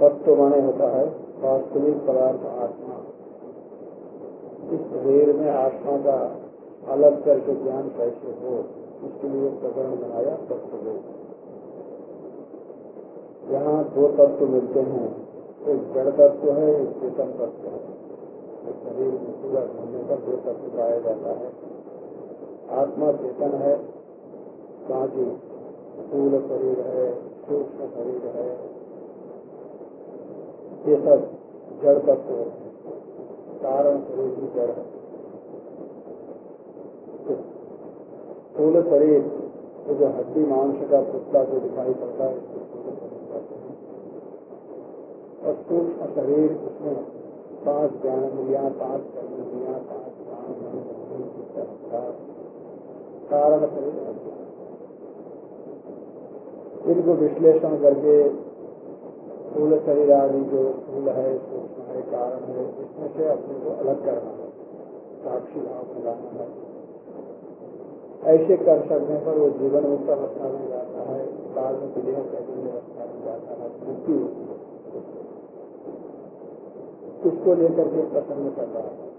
तत्व माने होता है, वास्तविक पदार्थ आत्मा। इस शरीर में आत्मा का अलग करके ज्ञान कैसे हो इसके लिए प्रकरण बनाया तत्व यहाँ दो तत्व मिलते हैं, एक जड़ तत्व है, एक चेतन तत्व है। एक शरीर में पूरा होने पर दो तत्व पाया जाता है। आत्मा चेतन है, बाकी स्थूल शरीर है, सूक्ष्म शरीर है ये सब जड़ तत्व कारण शरीर की जड़ है। स्थूल शरीर तो जो हड्डी, मांस का पुतला जो दिखाई पड़ता है और सूक्ष्म शरीर, उसमें पाँच ज्ञान इंद्रिया पाँच कर्म इंद्रिया पाँच प्राण कारण शरीर इनको विश्लेषण करके फूल शरीर आदि जो फूल है सूक्ष्म है कारण है इसमें से अपने को अलग करना है। साक्षी भाव में लाना है। ऐसे कर सकने पर वो जीवन मुक्त अवस्था में जाता है काल में विजय कैसे अवस्था में जाता है, मुक्ति होती है। उसको लेकर के प्रसन्न कर रहा है।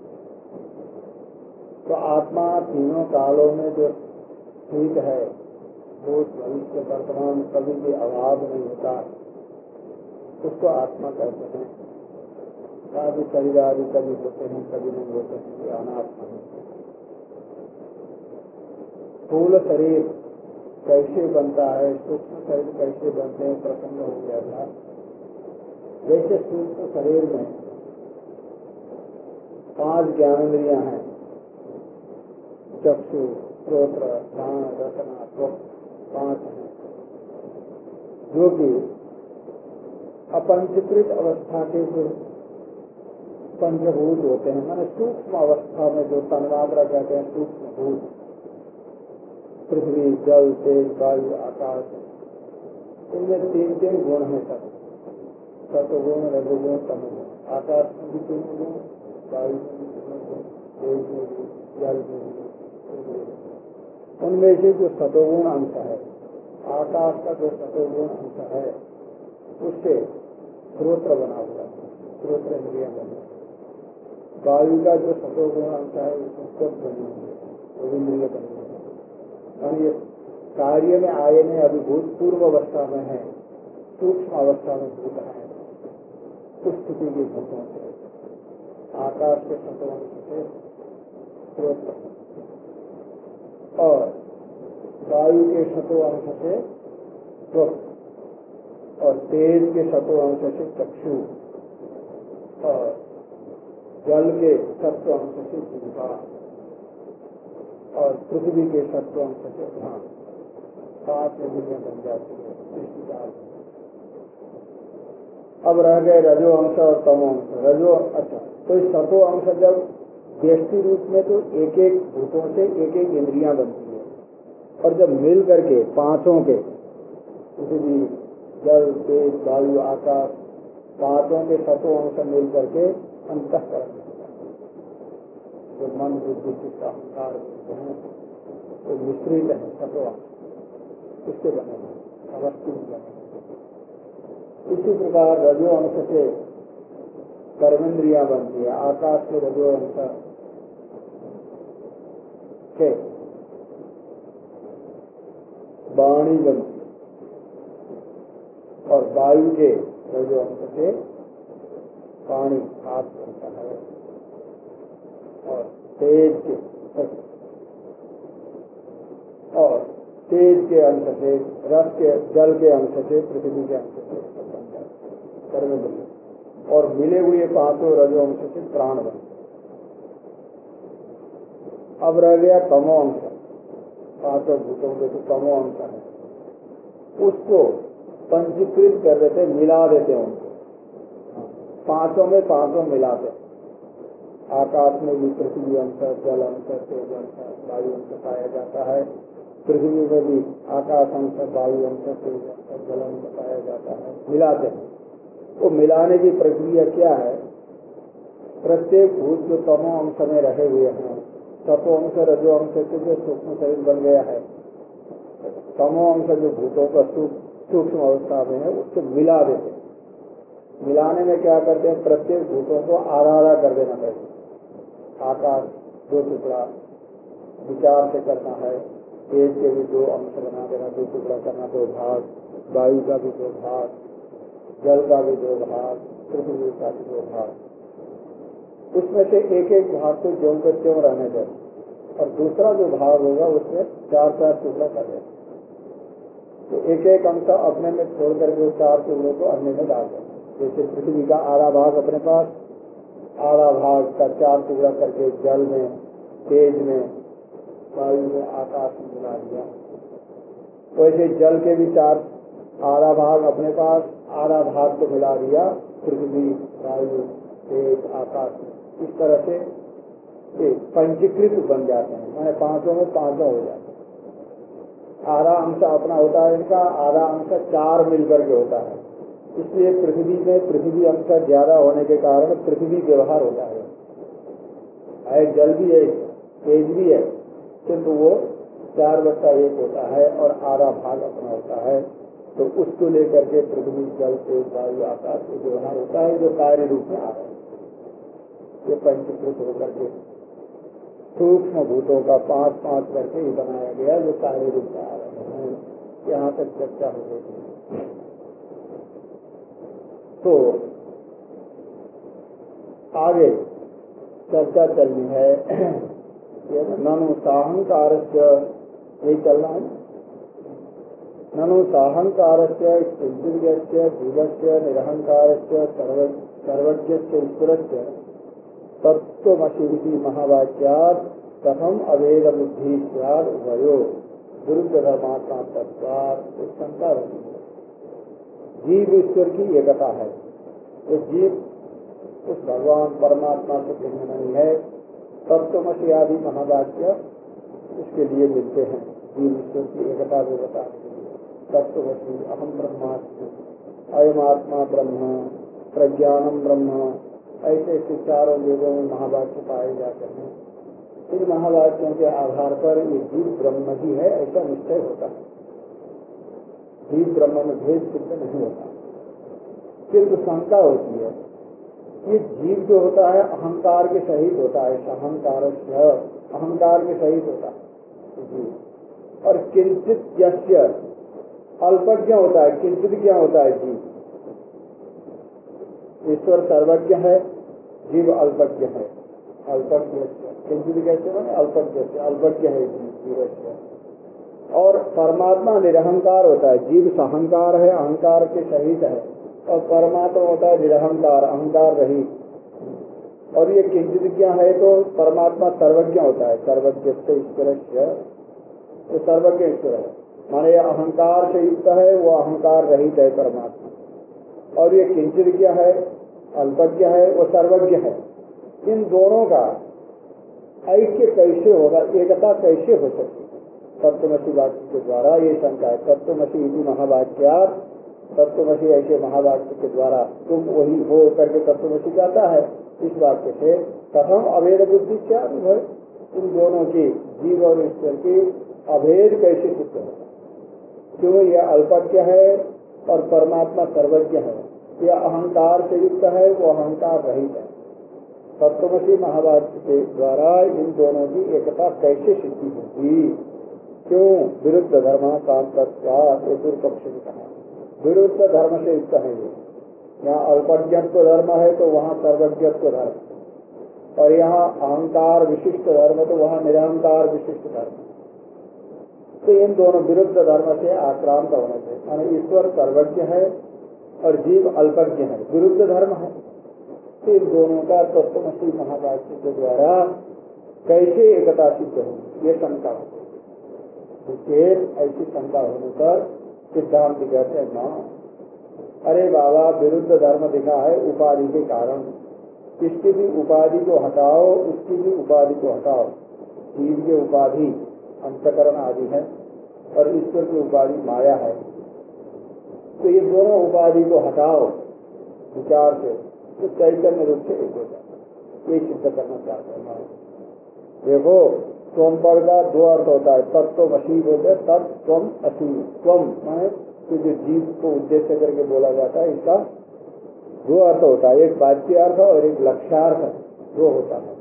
तो आत्मा तीनों कालों में जो ठीक है भूत भविष्य वर्तमान कभी भी अभाव नहीं होता। उसको आत्मा कहते हैं। आदि शरीर, आदि कभी होते हैं कभी नहीं होते हैं अनात्मा स्थूल शरीर कैसे बनता है, सूक्ष्म शरीर कैसे बनते हैं प्रसन्न हो गया था। जैसे सूक्ष्म शरीर में पाँच ज्ञानेन्द्रिया हैं, चक्षु स्त्रोत्र प्राण, रचना पाँच हैं। जो कि अपंचकृत अवस्था के जो पंचभूत होते हैं, मैंने सूक्ष्म अवस्था में जो तन्मात्रा कहते हैं सूक्ष्म भूत पृथ्वी, जल, तेज, वायु, आकाश, इनमें तीन तीन गुण है सब। सतगुण रघुगुण तमगुण। आकाश में भी तीन गुण, वायु भी तीन गुण, तेज में भी, जल में भी उनमें से जो सतोगुण अंश है, आकाश का जो सतोगुण अंश है, उससे स्रोत्र बना हुआ स्रोत्र इंद्रिया बने वायु का जो सतोगुण अंश है, उसमें सब बने हुई है वो इंद्रिय बनी हुई है। ये कार्य में आए में अभी भूतपूर्व अवस्था में है, सूक्ष्म अवस्था में भूत है। उस स्थिति की भूतों से आकाश के सतोअंश से स्रोत्र और वायु के शतो अंश से त्वक और तेज के शतो अंश से चक्षु और जल के सत्व अंश से जिह्वा और पृथ्वी के सत्व अंश से ध्यान सात इंद्रियाँ बन जाती है सृष्टिकाल अब रह गए रजो अंश और तमो अंश रजो अच्छा तो इस सतो अंश जब व्यक्ति रूप में तो एक एक भूतों से एक एक इंद्रियाँ बनती है। और जब मिल करके पाँचों के पृथ्वी जल, तेज, वायु, आकाश पाँचों के सतों अंश मिल करके अंतकरण जो मन, बुद्धि, चित्त, अहंकार हैं वो मिश्रित है सतो अंश उससे बने अवस्थी बने इसी प्रकार रजो अंश से कर्मेंद्रिया बनती है। आकाश के रजो अंश से वाणी बनती और वायु के रजो अंश से पानी हाथ बनता है और तेज के और तेज के अंश से, रस के, जल के अंश से, पृथ्वी के अंश से कर्म और मिले हुए पाँचों रजो अंश से प्राण बनते अब रह गया तमो अंश। पाँचों भूतों के तो तमो अंश है, उसको पंजीकृत कर देते मिला देते उनको। पाँचों में पाँचों मिलाते। आकाश में भी पृथ्वी अंश जल अंश तेज अंश वायु अंश पाया जाता है। पृथ्वी में भी आकाश अंश वायु अंश तेज अंश जल अंश पाया जाता है। मिलाते हैं। वो मिलाने की प्रक्रिया क्या है? प्रत्येक भूत जो तमो अंश में रहे हुए हैं, तपो अंश, रजो अंश से जो सूक्ष्म शरीर बन गया है। तमो अंश जो भूतों का सूक्ष्म अवस्था में है, उसको मिला देते मिलाने में क्या करते हैं? प्रत्येक भूतों को आधा आधा कर देना पड़ेगा। आकार, दो टुकड़ा, विचार से करना है, तेज के भी दो अंश बना देना, दो टुकड़ा करना, दो भाग, वायु का भी दो भाग, जल का भी दो भाग, पृथ्वी का भी दो भाग। उसमें से एक एक भाग को ज्यो को त्यों रहने देना। और दूसरा जो भाग होगा, उसमें चार चार टुकड़ा कर देना। तो एक एक अंश अपने में छोड़ करके उस चार टुकड़ों को अन्य में डाल देना जैसे पृथ्वी का आधा भाग अपने पास, आधा भाग का चार टुकड़ा करके जल में, तेज में, वायु में, आकाश में मिला दिया। वैसे जल के भी चार, आधा भाग अपने पास, आधा भाग को मिला दिया, पृथ्वी, वायु, तेज, आकाश। में इस तरह से पंजीकृत बन जाते हैं। मैंने पाँचों में पाँचों हो जाते हैं। आधा अंश अपना होता है इनका आधा अंश चार मिलकर के होता है। इसलिए पृथ्वी में पृथ्वी अंश ज़्यादा होने के कारण पृथ्वी व्यवहार होता है। है जल भी है, तेज भी है, किंतु वो चार बट्टा एक होता है और आधा भाग अपना होता है। तो उसको लेकर के पृथ्वी जल, तेज, वायु, आकाश व्यवहार होता है, जो कार्य रूप में आ रहा है। ये पंचीकृत होकर के सूक्ष्म भूतों का पाँच पाँच करके ही बनाया गया, जो कार्य रूप में आ रहे हैं। यहाँ तक चर्चा हो गई तो आगे चर्चा चलनी है। ननु साहंकार यही चलना है ननु साहंकार से जीव से निरहंकार से सर्वज्ञ ईश्वर से तत्वमसी महावाक्यात कथम अवेद बुद्धि विरुद्ध धर्मात्मा जीव ईश्वर की एकता है। तो जीव उस भगवान परमात्मा से भिन्न नहीं है। तत्वमसी आदि महावाक्य उसके लिए मिलते हैं। जीव ईश्वर की एकता को बताने के अहम ब्रह्मास्मि। अयम आत्मा ब्रह्म प्रज्ञानम ब्रह्म ऐसे ऐसे चारों वेदों में महावाक्य पाए जाते हैं। इन महावाक्यों के आधार पर ये जीव ब्रह्म ही है, ऐसा निश्चय होता है। जीव ब्रह्म में भेद सिद्ध नहीं होता। किंतु शंका होती है, ये जीव जो होता है, अहंकार के सहित होता है अहंकार अहंकार के सहित होता है। और किंचित यश्य अल्पज्ञ होता है, किंचित क्या होता है, जीव। ईश्वर सर्वज्ञ है, जीव अल्पज्ञ है। अल्पज्ञ किंचित कैसे मैंने अल्पज्ञ से, अल्पज्ञ है जीव और परमात्मा निरहंकार होता है, जीव सहंकार है, अहंकार के सहित है। और परमात्मा होता है निरहंकार, अहंकार रहित और ये किंचित क्या है तो परमात्मा सर्वज्ञ होता है, सर्वज्ञ से ईश्वर तो सर्वज्ञ ईश्वर है। माने अहंकार से युक्त है, वो अहंकार रहित है परमात्मा। और ये क्या है, अल्पज्ञ है, वो सर्वज्ञ है। इन दोनों का ऐक्य कैसे होगा, एकता कैसे हो सकती तत्वमसी वाक्य के द्वारा ये शंका है। तत्वमसी यदि महावाक्या तत्वमसी ऐसे महावाक्य के द्वारा तुम वही हो करके तत्वमसी जाता है। इस वाक्य से कथम अभेद बुद्धि क्या अनुभव इन दोनों की जीव और ईश्वर की अभेद कैसे सिद्ध होगा? क्यों यह अल्पज्ञ है और परमात्मा सर्वज्ञ है? यह अहंकार से युक्त है, वो अहंकार रहित है। तत्वमसी महावाक्य के द्वारा इन दोनों की एकता कैसे सिद्धि होगी? क्यों? विरुद्ध धर्म कांतत्वाद पक्ष ने कहा। विरुद्ध धर्म से युक्त है ये। यहाँ अल्पज्ञत्व धर्म है तो वहाँ सर्वज्ञत्व धर्म। और यहाँ अहंकार विशिष्ट धर्म तो वहाँ निरहंकार विशिष्ट धर्म। तो इन दोनों विरुद्ध धर्म से आक्रांत होने माना ईश्वर सर्वज्ञ है और जीव अल्पज्ञ है, विरुद्ध धर्म है। इन दोनों का तत्वमसी महावाक्य के द्वारा कैसे एकता सिद्ध होगी ये शंका हो फिर ऐसी शंका होने पर सिद्धांत कहते हैं, माँ, अरे बाबा, विरुद्ध धर्म दिखा है उपाधि के कारण। इसकी भी उपाधि को हटाओ, उसकी भी उपाधि को हटाओ। जीव की उपाधि, अंतकरण आदि है और ईश्वर की उपाधि माया है। तो ये दोनों उपाधि को हटाओ, विचार से। तो चैतन्य रूप से एक हो जाता ये सिद्ध करना चाहते हैं देखो स्वम पद का दो अर्थ होता है। तत्व मसीह बोलते हैं, तत् स्वम असी स्वम माने तो जो जीव को उद्देश्य करके बोला जाता है, इसका दो अर्थ होता है। एक बाच्य अर्थ और एक लक्ष्यार्थ दो होता है।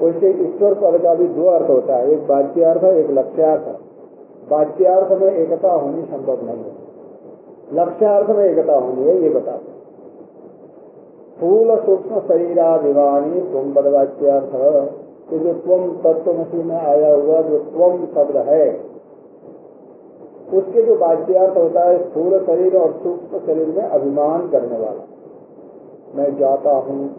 वैसे ईश्वर पद का भी दो अर्थ होता है। एक बाच्य अर्थ, एक लक्ष्यार्थ। बाच्यार्थ में एकता होनी संभव नहीं है। लक्ष्यार्थ में एकता होनी है ये बता फूल सूक्ष्म शरीराभिमानी तुम पदवाच्यार्थ कि जो त्वम तत्वमसी में आया हुआ, जो त्वम शब्द है, उसके जो बाच्यार्थ होता है फूल शरीर और सूक्ष्म शरीर में अभिमान करने वाला। मैं जाता हूँ,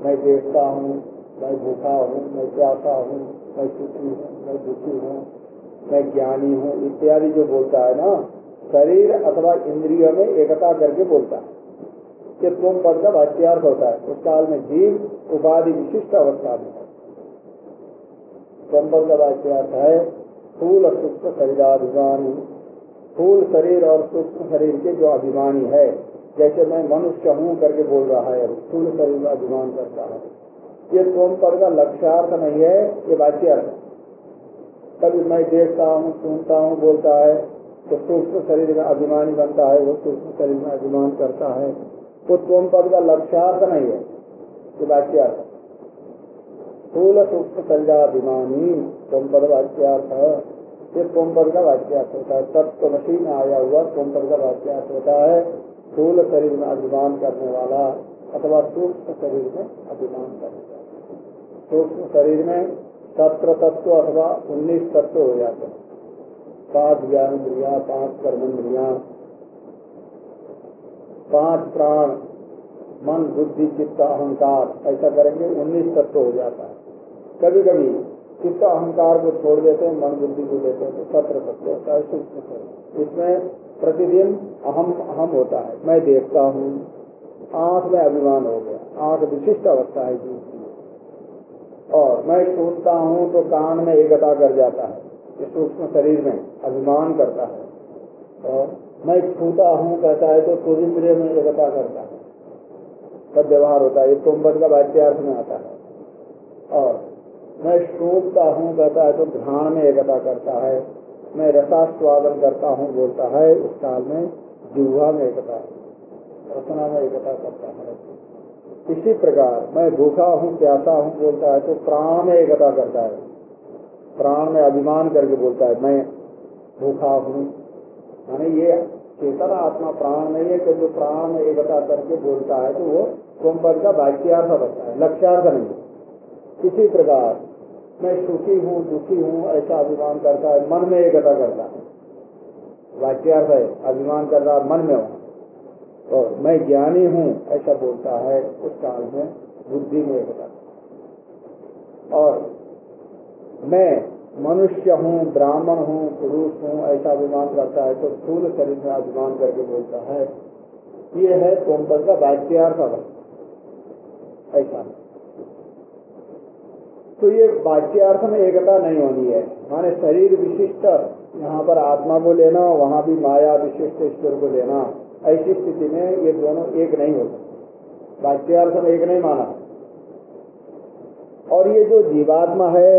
मैं देखता हूँ, मैं भूखा हूँ, मैं प्यासा हूँ, मैं सुखी हूँ, मैं दुखी हूँ, मैं ज्ञानी हूँ, इत्यादि जो बोलता है ना शरीर अथवा इंद्रियों में एकता करके बोलता है। कि तुम पद का वाच्यार्थ होता है, उस काल में जीव उपाधि विशिष्ट अवस्था में है। तुम पद का है, फूल और सूक्ष्म शरीराभिमानी फूल शरीर और सूक्ष्म शरीर के जो अभिमानी है, जैसे मैं मनुष्य हूँ करके बोल रहा है, फूल शरीर का अभिमान करता है। ये सोम पद का लक्ष्यार्थ नहीं है, ये वाच्यार्थ कभी मैं देखता हूँ, सुनता हूँ, बोलता है तो सूक्ष्म शरीर में अभिमानी बनता है, वो सूक्ष्म शरीर में अभिमान करता है। वो तुम पद का लक्ष्यार्थ नहीं है, ये वाच्यार्थ फूल सूक्ष्म शरीराभिमानी सोम पद वाच्यार्थ ये सोम पद का वाच्यार्थ होता है। तत्व मशीन में आया हुआ सोम पद का वाच्यार्थ होता है। फूल शरीर में अभिमान करने वाला अथवा सूक्ष्म शरीर में अभिमान करने वाला। सूक्ष्म शरीर में सत्र तत्व अथवा उन्नीस तत्व हो जाते हैं। पाँच ज्ञानेन्द्रिया पाँच कर्म कर्मेंद्रिया पाँच प्राण, मन, बुद्धि, चित्त, अहंकार, ऐसा करेंगे, उन्नीस तत्व हो जाता है। कभी कभी चित्त, अहंकार को छोड़ देते हैं, मन, बुद्धि को देते हैं तो सत्र तत्व होता है सूक्ष्म इसमें प्रतिदिन अहम अहम होता है। मैं देखता हूँ, आँख में अभिमान हो गया, आँख विशिष्ट अवस्था है, जीव की। और मैं सुनता हूँ तो कान में एकता कर जाता है। सूक्ष्म शरीर में अभिमान करता है, और मैं छूता हूँ, कहता है तो तुरिंद्रिय में एकता करता है। सब व्यवहार होता है। ये तुम का वाच्यार्थ में आता है। और मैं सूखता हूँ, कहता है तो ध्यान में एकता करता है। मैं रसास्वादन करता हूँ, बोलता है, उस काल में जिह्वा में एकता रसना में एकता करता है। इसी प्रकार मैं भूखा हूँ, प्यासा हूँ, बोलता है तो प्राण में एकता करता है। प्राण में अभिमान करके बोलता है, मैं भूखा हूँ। यानी ये चेतन आत्मा प्राण नहीं है कि जो प्राण में एकता करके बोलता है तो वो कुंभ का वाक्यार्थ बनता है, लक्ष्यार्थ नहीं इसी प्रकार, मैं सुखी हूँ, दुखी हूँ, ऐसा अभिमान करता है, मन में एकता करता है। वाक्यार्थ है, अभिमान कर रहा मन में हूँ। और मैं ज्ञानी हूँ, ऐसा बोलता है, उस काल में बुद्धि में एकता और मैं मनुष्य हूँ, ब्राह्मण हूँ, पुरुष हूँ, ऐसा अभिमान करता है तो स्थूल शरीर में अभिमान करके बोलता है। ये है सोमपद का वाक्यार्थ ऐसा। तो ये वाच्यार्थ में एकता नहीं होनी है। माने शरीर विशिष्ट, यहाँ पर आत्मा को लेना, वहाँ भी माया विशिष्ट, ईश्वर को लेना, ऐसी स्थिति में ये दोनों एक नहीं हो सकते वाच्यार्थ में एक नहीं माना। और ये जो जीवात्मा है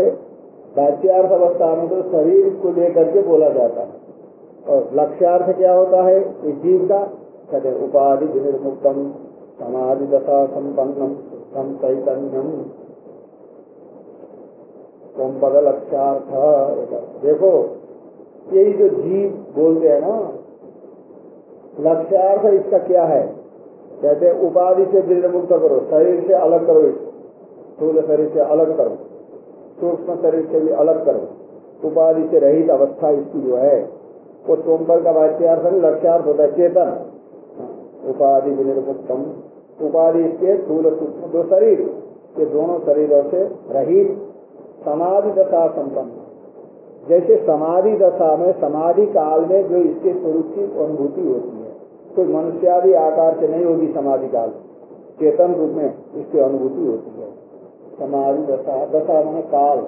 वाच्यार्थ अवस्था में तो शरीर को लेकर के बोला जाता है। और लक्ष्यार्थ क्या होता है? इस जीव का कहते उपाधि विनिर्मुक्तम, समाधि दशा संपन्नम चैतन्यम। तुम पद लक्ष्यार्थ देखो, यही जो जीव बोलते हैं ना, लक्ष्यार्थ इसका क्या है? कहते उपाधि से दृढ़ मुक्त करो, शरीर से अलग करो इसको। स्थूल शरीर से अलग करो। सूक्ष्म शरीर से भी अलग करो। उपाधि से रहित अवस्था इसकी जो है, वो सोमपर का वाच्यार्थ लक्ष्यार्थ होता है चेतन। उपाधि विनिर्मुक्तम। उपाधि इसके स्थूल सूक्ष्म दो शरीर, ये दोनों शरीरों से रहित समाधि दशा संपन्न। जैसे समाधि दशा में समाधि काल में जो इसके स्वरूप की अनुभूति होती है, कोई मनुष्यादि आकार से नहीं होगी समाधि काल। चेतन रूप में इसकी अनुभूति होती है। समाधि दशा दशा में काल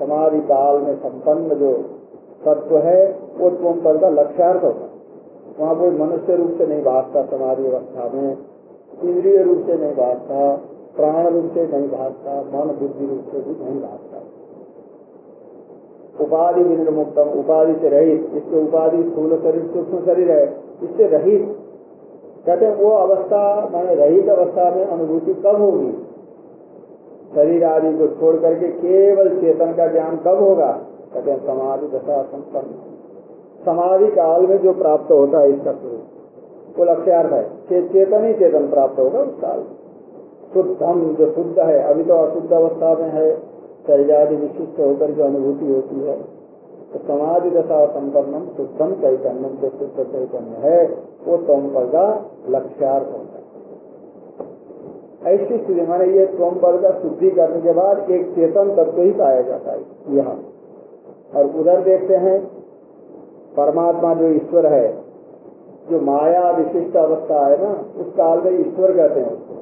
समाधि काल में संपन्न जो तत्व है, वो तुम पर का लक्ष्यार्थ होता वहाँ कोई मनुष्य रूप से नहीं भागता समाधि अवस्था में, इंद्रिय रूप से नहीं भागता, प्राण रूप से नहीं भागता, मन बुद्धि रूप से भी नहीं भागता। उपाधि विनिर्मुक्तम, उपाधि से रहित, इसके उपाधि स्थूल शरीर, सूक्ष्म शरीर है, इससे रहित। कहते हैं, वो अवस्था, मैंने रहित अवस्था में अनुभूति कब होगी? शरीर आदि को छोड़ करके केवल चेतन का ज्ञान कब होगा? कहते हैं समाधि दशा संपन्न। समाधि काल में जो प्राप्त होता है इसका स्वरूप। वो लक्ष्यार्थ है। चे, चेतन ही चेतन प्राप्त होगा उस काल शुद्धम जो शुद्ध है अभी तो अशुद्ध अवस्था में है शरीर आदि विशिष्ट होकर जो अनुभूति होती है तो समाधि दशा संपन्नम शुद्धम चैतन्यम जो शुद्ध चैतन्य है वो तोम का लक्ष्यार्थ होता है। ऐसी स्थिति माने ये तोम पद का शुद्धि करने के बाद एक चेतन तत्व ही पाया जाता है, यहाँ। और उधर देखते हैं, परमात्मा जो ईश्वर है, जो माया विशिष्ट अवस्था है ना, उस काल में ईश्वर कहते हैं उसको।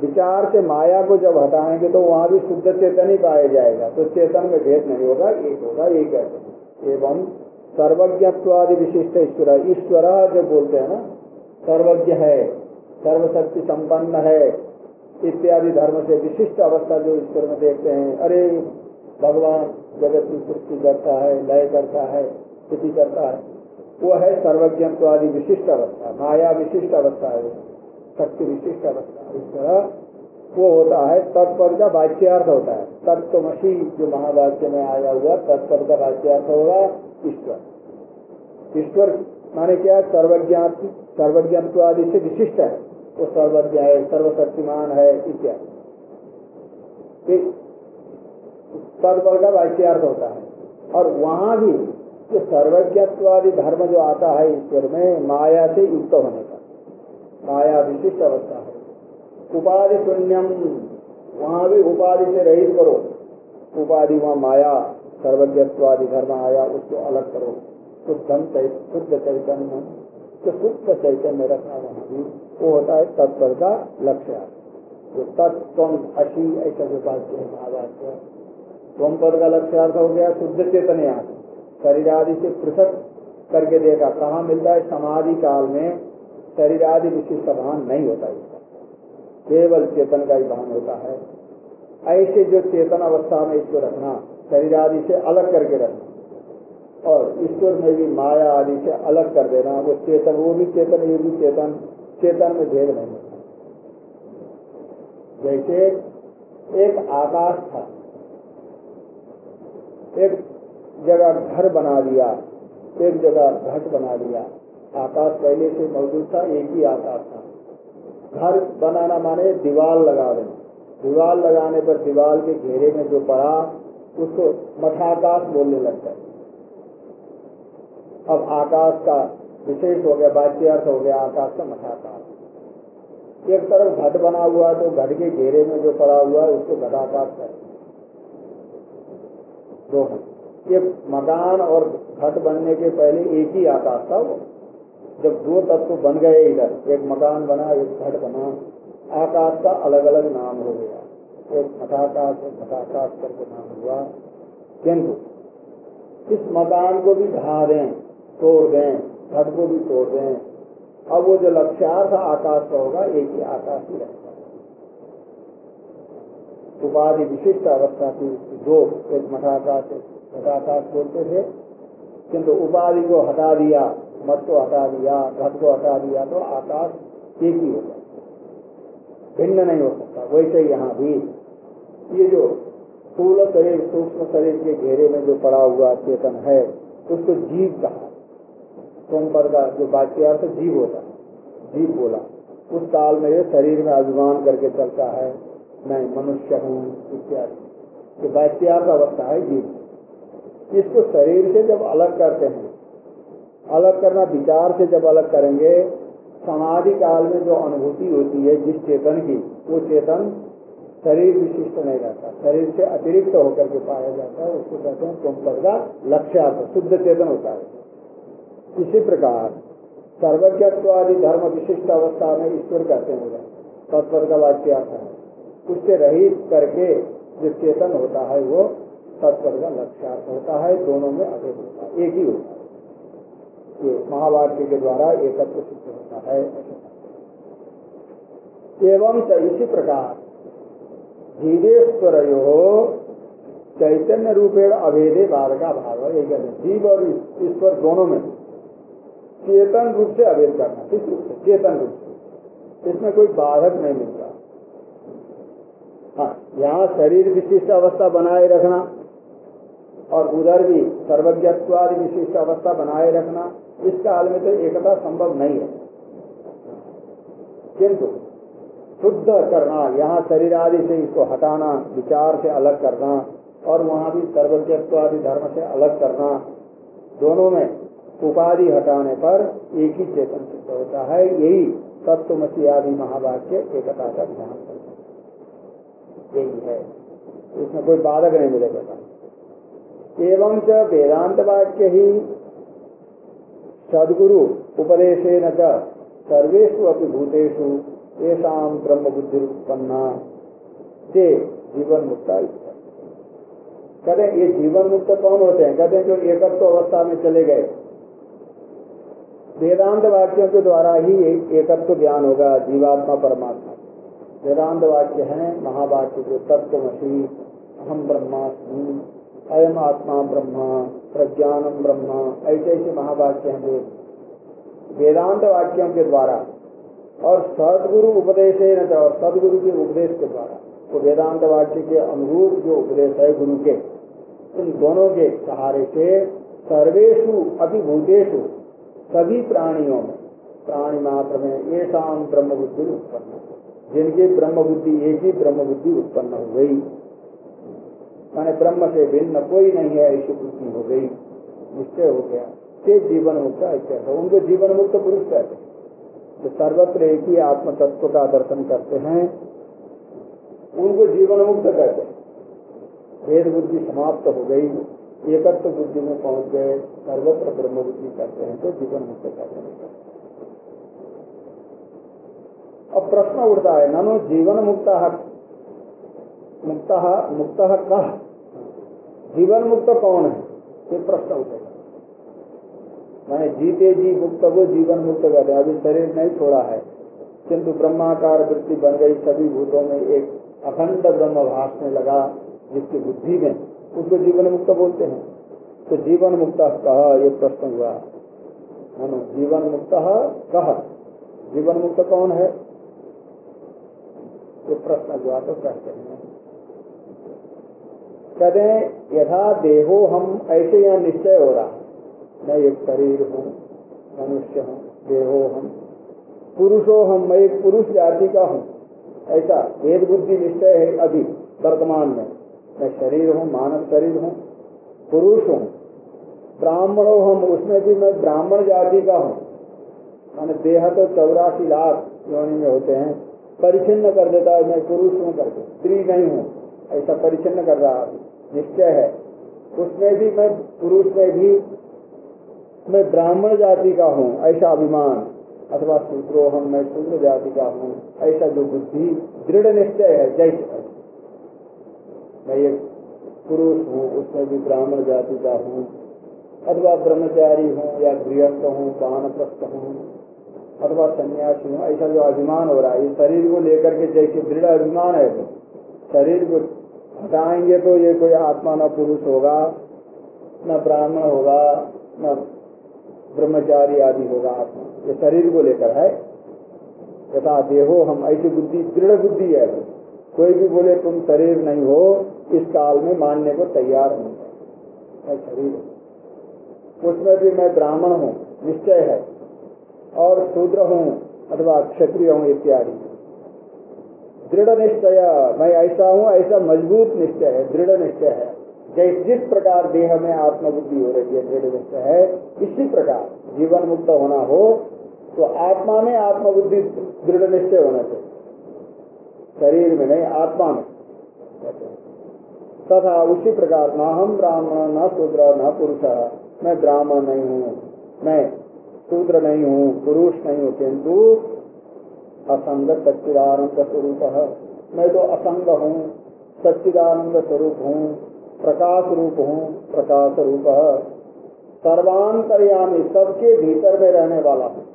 विचार से माया को जब हटाएँगे तो वहाँ भी शुद्ध चेतन ही पाया जाएगा तो चेतन में भेद नहीं होगा, एक होगा, एक कहते हैं। एवं सर्वज्ञत्वादि विशिष्ट ईश्वर ईश्वर जो बोलते हैं ना, सर्वज्ञ है। सर्वशक्ति संपन्न है, इत्यादि धर्म से विशिष्ट अवस्था जो ईश्वर में देखते हैं, अरे, भगवान जगत की सृष्टि करता है, लय करता है, स्थिति करता है, वो है सर्वज्ञत्वादि विशिष्ट अवस्था, माया विशिष्ट अवस्था है, शक्ति विशिष्ट अवस्था इस तरह वो होता है तत्पद का वाच्यार्थ होता है, तत्वमसी जो महावाक्य में आया हुआ तत्पद का वाच्यार्थ होगा ईश्वर। ईश्वर माने क्या? सर्वज्ञात, सर्वज्ञत्व आदि से विशिष्ट है। वो सर्वज्ञ है, सर्वशक्तिमान है, इत्यादि। तत्पद का वाच्यार्थ होता है। और वहाँ भी जो सर्वज्ञत्वादि धर्म जो आता है ईश्वर में, माया से युक्त होने का। माया विशिष्ट अवस्था है। उपाधि शून्यम, वहाँ भी उपाधि से रहित करो। उपाधि वहाँ माया, सर्वज्ञत्वादि धर्म आया, उसको अलग करो। शुद्धम शुद्ध चैतन्य शुद्ध चैतन्य रखना वहाँ भी वो होता है तत्पर का लक्ष्य। जो तत्व अशी ऐसा जो वाक्य है महावाक्य पद का लक्ष्यार्थ हो गया शुद्ध चेतन यहाँ शरीर आदि से पृथक करके देगा कहा मिलता है? समाधि काल में शरीर आदि विशिष्ट भान नहीं होता इसका। केवल चेतन का ही भान होता है। ऐसे जो चेतन अवस्था में इसको रखना, शरीर आदि से अलग करके रखना, और ईश्वर में भी माया आदि से अलग कर देना, वो चेतन, वो भी चेतन, ये भी चेतन। चेतन में भेद नहीं जैसे एक आकाश था, एक जगह घर बना दिया, एक जगह घट बना दिया। आकाश पहले से मौजूद था, एक ही आकाश था। घर बनाना माने दीवार लगा देना। दीवार लगाने पर दीवार के घेरे में जो पड़ा, उसको मठाकाश बोलने लगता है। अब आकाश का विशेष हो गया बाच्यार्थ हो गया, आकाश का मठाकाश एक तरफ़ घट बना हुआ तो घट के घेरे में जो पड़ा हुआ है, उसको घटाकाश है। दो ये मकान और घट बनने के पहले एक ही आकाश था वो। जब दो तत्व बन गए इधर, एक मकान बना, एक घट बना, आकाश का अलग अलग नाम हो गया। एक मठाकाश एक घटाकाश करके नाम हुआ। किंतु इस मकान को भी ढा दें, तोड़ दें घट को भी तोड़ दें। अब वो जो लक्ष्यार्थ आकाश का होगा, एक ही आकाश ही रहता है। उपाधि विशिष्ट अवस्था थी, दो, एक मठाकाश, एक बोलते थे। किंतु उपाधि को हटा दिया, मत को हटा दिया, घट को हटा दिया तो आकाश एक ही होगा भिन्न नहीं हो सकता, वैसे यहाँ भी। ये जो स्थूल शरीर, सूक्ष्म शरीर के घेरे में जो पड़ा हुआ चेतन है, उसको जीव कहा पर का जो वाक्यार्थ जीव होता जीव बोला। उस काल में ये शरीर में अभिमान करके चलता है, मैं मनुष्य हूँ, इत्यादि। ये अवस्था है जीव। इसको शरीर से जब अलग करते हैं, अलग करना विचार से जब अलग करेंगे, समाधि काल में जो अनुभूति होती है, जिस चेतन की, वो चेतन शरीर विशिष्ट नहीं रहता। शरीर से अतिरिक्त होकर के पाया जाता है, उसको कहते हैं पद का लक्ष्यार्थ, शुद्ध चेतन होता है। इसी प्रकार सर्वज्ञत्व आदि धर्म विशिष्ट अवस्था में ईश्वर कहते हैं। तत्पर का वाक्यार्थ है। उससे रहित करके जो चेतन होता है, वो तत्पर का लक्ष्यार्थ होता है। दोनों में अभेद होता है। एक ही होता है। ये महावाक्य के द्वारा एकत्र सिद्ध होता है। एवं इसी प्रकार जीवेश्वर चैतन्य रूपेण अभेदे बाध का भाव है। जीव और ईश्वर दोनों में चेतन रूप से अवेद करना किस रूप से चेतन रूप से। इसमें कोई बाधक नहीं मिलता। हाँ यहाँ शरीर विशिष्ट अवस्था बनाए रखना और उधर भी सर्वज्ञत्वादि विशिष्ट अवस्था बनाए रखना, इस काल में तो एकता संभव नहीं है। किंतु शुद्ध करना, यहाँ शरीर आदि से इसको हटाना, विचार से अलग करना और वहाँ भी सर्वज्ञत्वादि धर्म से अलग करना, दोनों में उपाधि हटाने पर एक ही चेतन सिद्ध होता है, यही तत्वमसी आदि महावाक्य एकता का ध्यान यही है। इसमें कोई बाधक नहीं मिलेगा। एवं च वेदांत वाक्य ही सदगुरु उपदेशेन च सर्वेशु अपि भूतेषु येषा ब्रह्म बुद्धि उत्पन्ना ते जीवन मुक्ता कहते हैं, ये जीवन मुक्त कौन होते हैं? कहते हैं जो एकत्व अवस्था में चले गए वेदांत वाक्यों के द्वारा ही एकत्व ज्ञान होगा, जीवात्मा, परमात्मा। वेदांत वाक्य है, महावाक्य जो तत्वमसी हम ब्रह्मास्मि, अयम आत्मा ब्रह्मा प्रज्ञानम ब्रह्मा, ऐसे ऐसे महावाक्य हैं वेदांत वाक्यों के द्वारा और सदगुरु उपदेश और सदगुरु के उपदेश के द्वारा। तो वेदांत वाक्य के अनुरूप जो उपदेश है गुरु के इन दोनों के सहारे से सर्वेशु अभिभूतेशु सभी प्राणियों में, प्राणी मात्र में शाम ब्रह्म बुद्धि उत्पन्न जिनकी ब्रह्म बुद्धि एक ही ब्रह्म बुद्धि उत्पन्न हो गई, माने ब्रह्म से भिन्न कोई नहीं है, ऐसी बुद्धि हो गई, निश्चय हो गया। ते जीवन मुक्त ऐसे उनको जीवन मुक्त पुरुष कहते हैं। जो सर्वत्र एक ही आत्म तत्व का दर्शन करते हैं, उनको जीवन मुक्त कहते हैं। वेद बुद्धि समाप्त हो गई। एकत्व बुद्धि में पहुँच गए, सर्वत्र ब्रह्म बुद्धि करते हैं तो जीवन मुक्त हैं। अब प्रश्न उठता है, ननो जीवन मुक्त मुक्त मुक्त कह जीवन मुक्त कौन है? ये प्रश्न उठेगा। मैंने जीते जी मुक्त को जीवन मुक्त कर दिया अभी शरीर नहीं छोड़ा है, किंतु ब्रह्माकार वृत्ति बन गई, सभी भूतों में एक अखंड ब्रह्म भाषने लगा, जिसकी बुद्धि में उसको जीवन मुक्त बोलते हैं। तो जीवन मुक्त कह ये प्रश्न हुआ। मानो जीवन मुक्त कह जीवन मुक्त कौन है? ये प्रश्न हुआ तो कहते हैं। कहते हैं, यथा देहो हम, ऐसे यहाँ निश्चय हो रहा मैं एक शरीर हूँ, मनुष्य हूँ, देहो हम। पुरुषो हम, मैं एक पुरुष जाति का हूँ। ऐसा वेद बुद्धि निश्चय है अभी, वर्तमान में। मैं शरीर हूँ, मानव शरीर हूँ, पुरुष हूँ, ब्राह्मणो हम उसमें भी मैं ब्राह्मण जाति का हूँ। माने देह तो चौरासी लाख योनि में होते हैं परिचिन्न कर देता है, मैं पुरुष हूँ करके, स्त्री नहीं हूँ, ऐसा परिचिन्न कर रहा निश्चय है। उसमें भी मैं, पुरुष में भी मैं ब्राह्मण जाति का हूँ, ऐसा अभिमान, अथवा सूत्रो हम मैं शूद्र जाति का हूँ, ऐसा जो बुद्धि, दृढ़ निश्चय है जैसे मैं एक पुरुष हूँ, उसमें भी ब्राह्मण जाति का हूँ। अथवा ब्रह्मचारी हूँ या गृहस्थ हूँ वानप्रस्थ हूँ, अथवा सन्यासी हूँ, ऐसा जो अभिमान हो रहा है, ये शरीर को लेकर के जैसे दृढ़ अभिमान है तो शरीर को हटाएँगे तो ये कोई आत्मा न पुरुष होगा, न ब्राह्मण होगा, न ब्रह्मचारी आदि होगा आत्मा। ये शरीर को लेकर है। यथा देहो हम, ऐसी बुद्धि, दृढ़ बुद्धि है कोई भी बोले तुम शरीर नहीं हो इस काल में मानने को तैयार है। मैं शरीर उसमें भी मैं ब्राह्मण हूँ, निश्चय है, और शूद्र हूँ अथवा क्षत्रिय हूँ इत्यादि। दृढ़ निश्चय, मैं ऐसा हूँ, ऐसा मज़बूत निश्चय है, दृढ़ निश्चय है। जैसे जिस प्रकार देह में आत्मबुद्धि हो रही है, दृढ़ निश्चय है, इसी प्रकार जीवन मुक्त होना हो तो आत्मा में आत्मबुद्धि दृढ़ निश्चय होना चाहिए। शरीर में नहीं, आत्मा में। तथा उसी प्रकार न हम ब्राह्मण, न शूद्र, न पुरुष। मैं ब्राह्मण नहीं हूँ। मैं शूद्र नहीं हूँ, पुरुष नहीं हूँ, किंतु असंग सच्चिदानंद स्वरूप मैं तो असंग हूँ, सच्चिदानंद स्वरूप हूँ, प्रकाश रूप हूँ, प्रकाश रूप सर्वांतरयामी सबके भीतर में रहने वाला हूँ।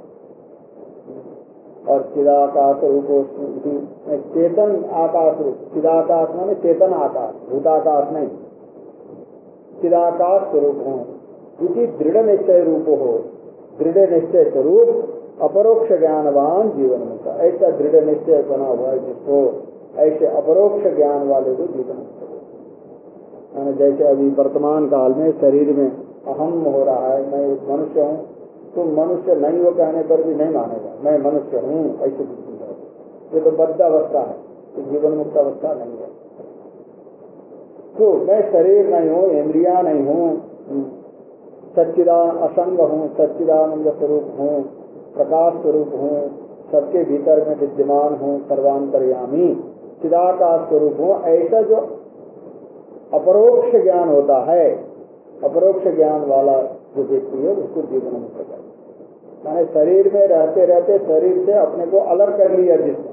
और चिदाकाश रूप चेतन आकाश रूप, चिदाकाश माने चेतन आकाश, भूताकाश नहीं। चिदाकाश स्वरूप हूँ इसी दृढ़ निश्चय रूप हो। दृढ़ निश्चय स्वरूप, अपरोक्ष ज्ञानवान जीवन मुक्त ऐसा दृढ़ निश्चय बना हुआ है जिसको ऐसे अपरोक्ष ज्ञान वाले को जीवन मुक्त जैसे अभी वर्तमान काल में शरीर में अहम हो रहा है, मैं एक मनुष्य हूँ तो मनुष्य नहीं हो कहने पर भी नहीं मानेगा, मैं मनुष्य हूँ, ऐसे ये तो बद्ध अवस्था है तो जीवन मुक्त अवस्था नहीं है। तो मैं शरीर नहीं हूँ, इंद्रिया नहीं हूँ, सच्चिदान असंग हूँ, सच्चिदानंद स्वरूप हूँ, प्रकाश स्वरूप हूँ, सबके भीतर में विद्यमान हूँ, सर्वांतरयामी, चिदाकाश स्वरूप हूँ, ऐसा जो अपरोक्ष ज्ञान होता है, अपरोक्ष ज्ञान वाला जो व्यक्ति है, उसको जीवन मुक्त कर। माने शरीर में रहते रहते शरीर से अपने को अलग कर लिया जिसने।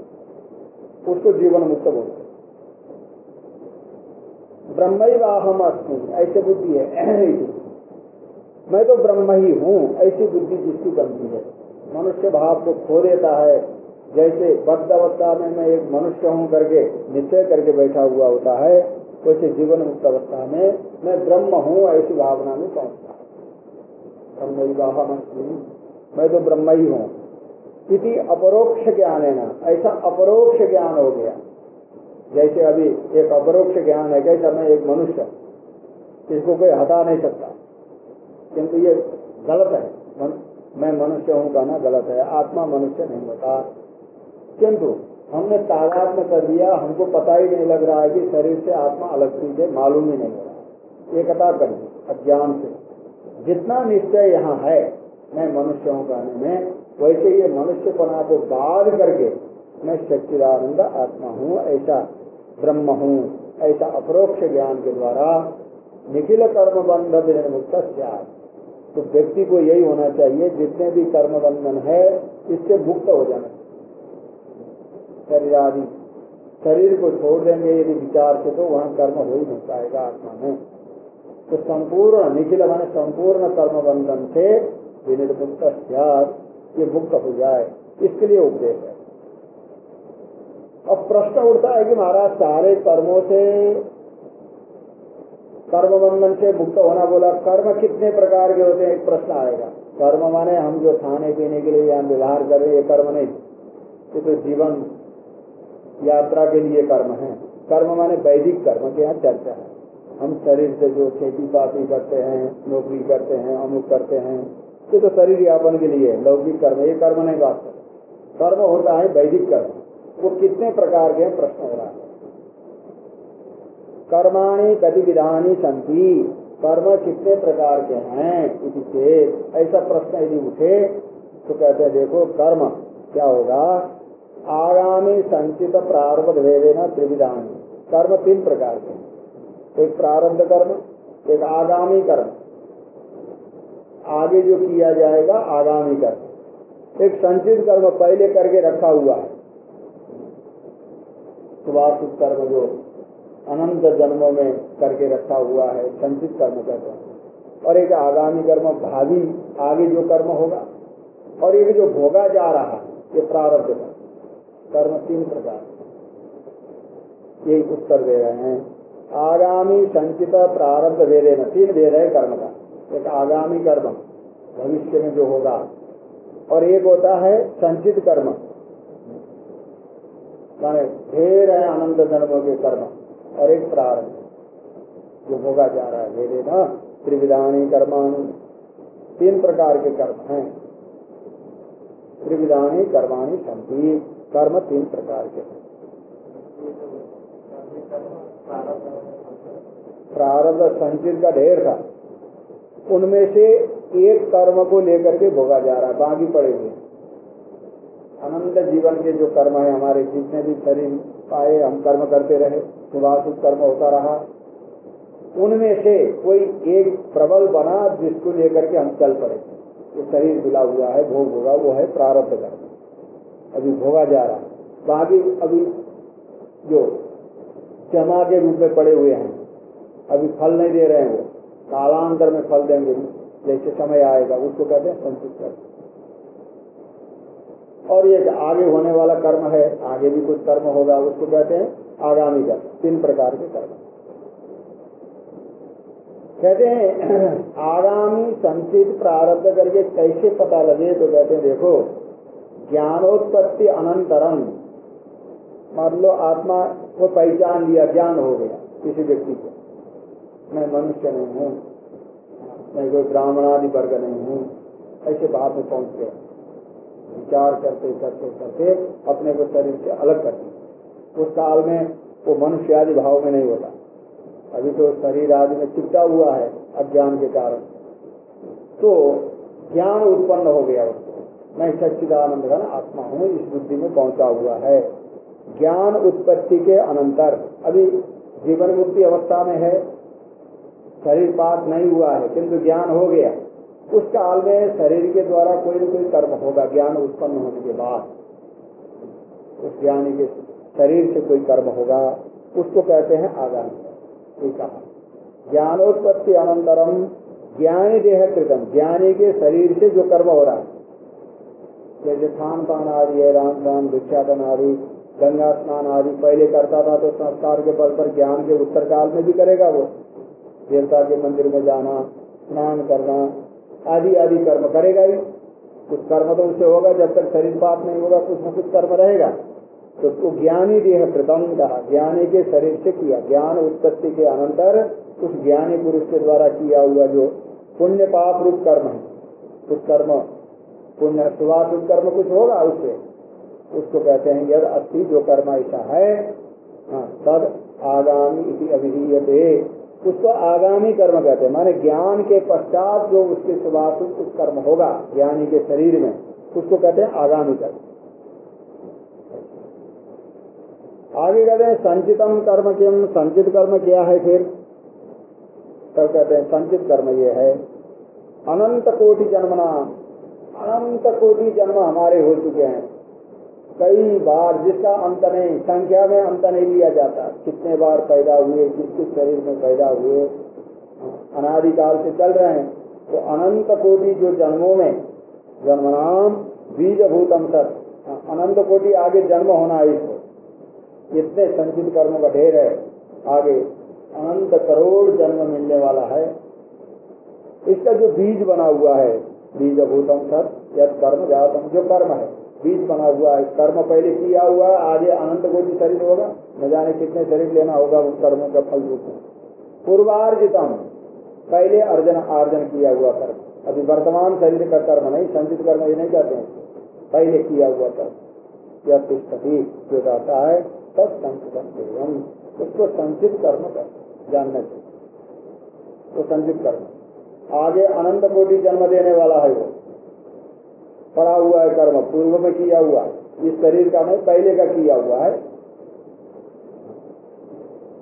उसको जीवन मुक्त बोलते ब्रह्म वाहम अस्मी ऐसे बुद्धि है। मैं तो ब्रह्म ही हूँ, ऐसी बुद्धि जिसकी बनती है। मनुष्य भाव को खो देता है। जैसे बद्ध अवस्था में मैं एक मनुष्य हूँ करके, निश्चय करके बैठा हुआ होता है, वैसे जीवन मुक्त अवस्था में मैं ब्रह्म हूँ, ऐसी भावना में पहुँचता ब्रह्म मैं तो ब्रह्म ही हूँ। इति अपरोक्ष ज्ञान है ना ऐसा अपरोक्ष ज्ञान हो गया। जैसे अभी एक अपरोक्ष ज्ञान है कैसा मैं एक मनुष्य इसको कोई हटा नहीं सकता। किंतु ये गलत है। मन, मैं मनुष्य हूँ कहना गलत है। आत्मा मनुष्य नहीं होता। किंतु हमने तादाद कर दिया हमको पता ही नहीं लग रहा है कि शरीर से आत्मा अलग चीज़ है मालूम ही नहीं हो रहा। एकता कर दी अज्ञान से। जितना निश्चय यहाँ है मैं मनुष्य हूँ कहने में वैसे ये मनुष्यपना को बाध करके मैं सच्चिदानंद आत्मा हूँ, ऐसा ब्रह्म हूँ, ऐसा अपरोक्ष ज्ञान के द्वारा निखिल कर्म बंध विनिर्मुक्त तो व्यक्ति को यही होना चाहिए, जितने भी कर्म बंधन है, इससे मुक्त हो जाना। शरीर आदि, शरीर को छोड़ देंगे, यदि विचार से तो वहाँ कर्म हो ही नहीं पाएगा आत्मा में। तो संपूर्ण निखिल माने संपूर्ण कर्म बंधन से विनिर्मुक्त ये मुक्त हो जाए, इसके लिए उपदेश है। अब प्रश्न उठता है कि महाराज, सारे कर्मों से कर्म बंधन से मुक्त होना बोला, कर्म कितने प्रकार के होते हैं? एक प्रश्न आएगा। कर्म माने हम जो खाने पीने के लिए यहाँ व्यवहार कर रहे ये कर्म नहीं। ये तो जीवन यात्रा के लिए कर्म है। कर्म माने वैदिक कर्म के यहाँ चर्चा है। हम शरीर से जो खेती पाती करते हैं, नौकरी करते हैं, अमुक करते हैं ये तो शरीर यापन के लिए लौकिक कर्म, ये कर्म नहीं बात कर कर्म होता है वैदिक कर्म। वो कितने प्रकार के प्रश्न हो रहा है। कर्माणी गतिविधानी संति कर्म कितने प्रकार के हैं इसी ऐसा प्रश्न यदि उठे तो कहते हैं, देखो, कर्म क्या होगा? आगामी संचित प्रारब्ध भेदेना त्रिविधानी। कर्म तीन प्रकार के एक प्रारब्ध कर्म, एक आगामी कर्म। आगे जो किया जाएगा, आगामी कर्म एक संचित कर्म पहले करके रखा हुआ है। सुभाषित कर्म जो अनंत जन्मों में करके रखा हुआ है, संचित कर्म कर्म और एक आगामी कर्म भावी, आगे जो कर्म होगा, और एक जो भोगा जा रहा है, ये प्रारब्ध कर्म कर्म तीन प्रकार। यही उत्तर दे रहे हैं। आगामी संचित प्रारब्ध दे देना तीन दे रहे कर्म का। एक आगामी कर्म, भविष्य में जो होगा। और एक होता है संचित कर्म। माने ढेर है अनंत जन्मों के कर्म, और एक प्रारंभ। जो होगा जा रहा है दे देना त्रिविधानी कर्माणी। तीन प्रकार के कर्म हैं। त्रिविधानी, कर्माणी संति कर्म तीन प्रकार के हैं। प्रारब्ध संचित का ढेर था। उनमें से एक कर्म को लेकर के भोगा जा रहा है, बाकी पड़े हुए। अनंत जीवन के जो कर्म है, हमारे जितने भी शरीर पाए हम कर्म करते रहे, सुभाषित कर्म होता रहा। उनमें से कोई एक प्रबल बना जिसको लेकर के हम चल पड़े। जो शरीर मिला हुआ है, भोग होगा, वो है प्रारब्ध कर्म। अभी भोगा जा रहा है। बाकी अभी जो जमा के रूप में पड़े हुए हैं, अभी फल नहीं दे रहे हैं वो। कालांतर में फल देंगे, जैसे समय आएगा, उसको कहते हैं संचित कर्म और ये आगे होने वाला कर्म है, आगे भी कुछ कर्म होगा, उसको कहते हैं आगामी कर्म, तीन प्रकार के कर्म। कहते हैं, आगामी संचित प्रारब्ध करके कैसे पता लगे तो कहते हैं, देखो, ज्ञानोत्पत्ति अनंतरम। मान लो आत्मा को पहचान लिया, ज्ञान हो गया किसी व्यक्ति को। मैं मनुष्य नहीं हूँ। मैं कोई ब्राह्मणादि वर्ग नहीं हूँ। ऐसे भाव में पहुँच गया। विचार करते करते करते अपने को शरीर से अलग कर दिया। उस काल में वो मनुष्य आदि भाव में नहीं होता। अभी तो शरीर आदि में चिपटा हुआ है अज्ञान के कारण। तो ज्ञान उत्पन्न हो गया उसको। मैं सच्चिदानंद घन आत्मा हूँ, इस बुद्धि में पहुँचा हुआ है। ज्ञान उत्पत्ति के अनंतर। अभी जीवन मुक्ति अवस्था में है। शरीर पाक नहीं हुआ है, किंतु ज्ञान हो गया। उस काल में शरीर के द्वारा कोई न कोई कर्म होगा, ज्ञान उत्पन्न होने के बाद। उस ज्ञानी के शरीर से कोई कर्म होगा, उसको कहते हैं आगामी। ये कहा ज्ञानोत्पत्ति अनंतरम, ज्ञानी देह कृतम ज्ञानी के शरीर से जो कर्म हो रहा है। जैसे खान पान आदि है, राम दान, भिक्षाटन आदि, गंगा स्नान आदि, पहले करता था तो संस्कार के बल पर ज्ञान के उत्तर काल में भी करेगा वो। देवता के मंदिर में जाना स्नान करना आदि आदि कर्म करेगा ही। कुछ कर्म तो उससे होगा जब तक शरीर पाप नहीं होगा कुछ न कुछ कर्म रहेगा। तो, तो ज्ञानी देह कृतम कहा। ज्ञानी के शरीर से किया ज्ञान उत्पत्ति के अनंतर उस ज्ञानी पुरुष के द्वारा किया हुआ जो पुण्य पाप रूप कर्म है कुछ कर्म पुण्य सुभाष रूप कर्म कुछ होगा उससे। उसको कहते हैं यद अस्थि जो कर्म ऐसा है हाँ, तद आगामी इति अभिधीयते। उसको आगामी कर्म कहते हैं। माने ज्ञान के पश्चात जो उसके सुभाषु कुछ कर्म होगा, ज्ञानी के शरीर में, उसको कहते हैं आगामी कर्म। आगे कहते हैं, संचितम कर्म किम, संचित कर्म क्या है फिर? तब कहते हैं, संचित कर्म ये है, अनंत कोटि जन्मना अनंत कोटि जन्म हमारे हो चुके हैं। कई बार जिसका अंत नहीं, संख्या में अंत नहीं लिया जाता। कितने बार पैदा हुए किस किस शरीर में पैदा हुए, अनादिकाल से चल रहे हैं। तो अनंत कोटि जो जन्मों में, जन्मनाम बीज भूतम सत अनंत कोटि आगे जन्म होना है इसको। इतने संचित कर्म का ढेर है। आगे अनंत करोड़ जन्म मिलने वाला है। इसका जो बीज बना हुआ है बीज भूतम सत, यद कर्म जातम, जो कर्म है। बीज बना हुआ है। कर्म पहले किया हुआ है आगे अनंत कोटि शरीर होगा। न जाने कितने शरीर लेना होगा उन कर्मों का फल रूप में पूर्वार्जितम, पहले अर्जन, आर्जन किया हुआ कर्म। अभी वर्तमान शरीर का कर्म नहीं, संचित कर्म ये नहीं कहते हैं। पहले किया हुआ कर्म। यह तिष्ठती जो जाता है, तब संचित एवं उसको संचित कर्म कर जानना चाहिए तो संचित कर्म। आगे अनंत कोटि जन्म देने वाला है वो। पड़ा हुआ है कर्म, पूर्व में किया हुआ। इस शरीर का नहीं, पहले का किया हुआ है।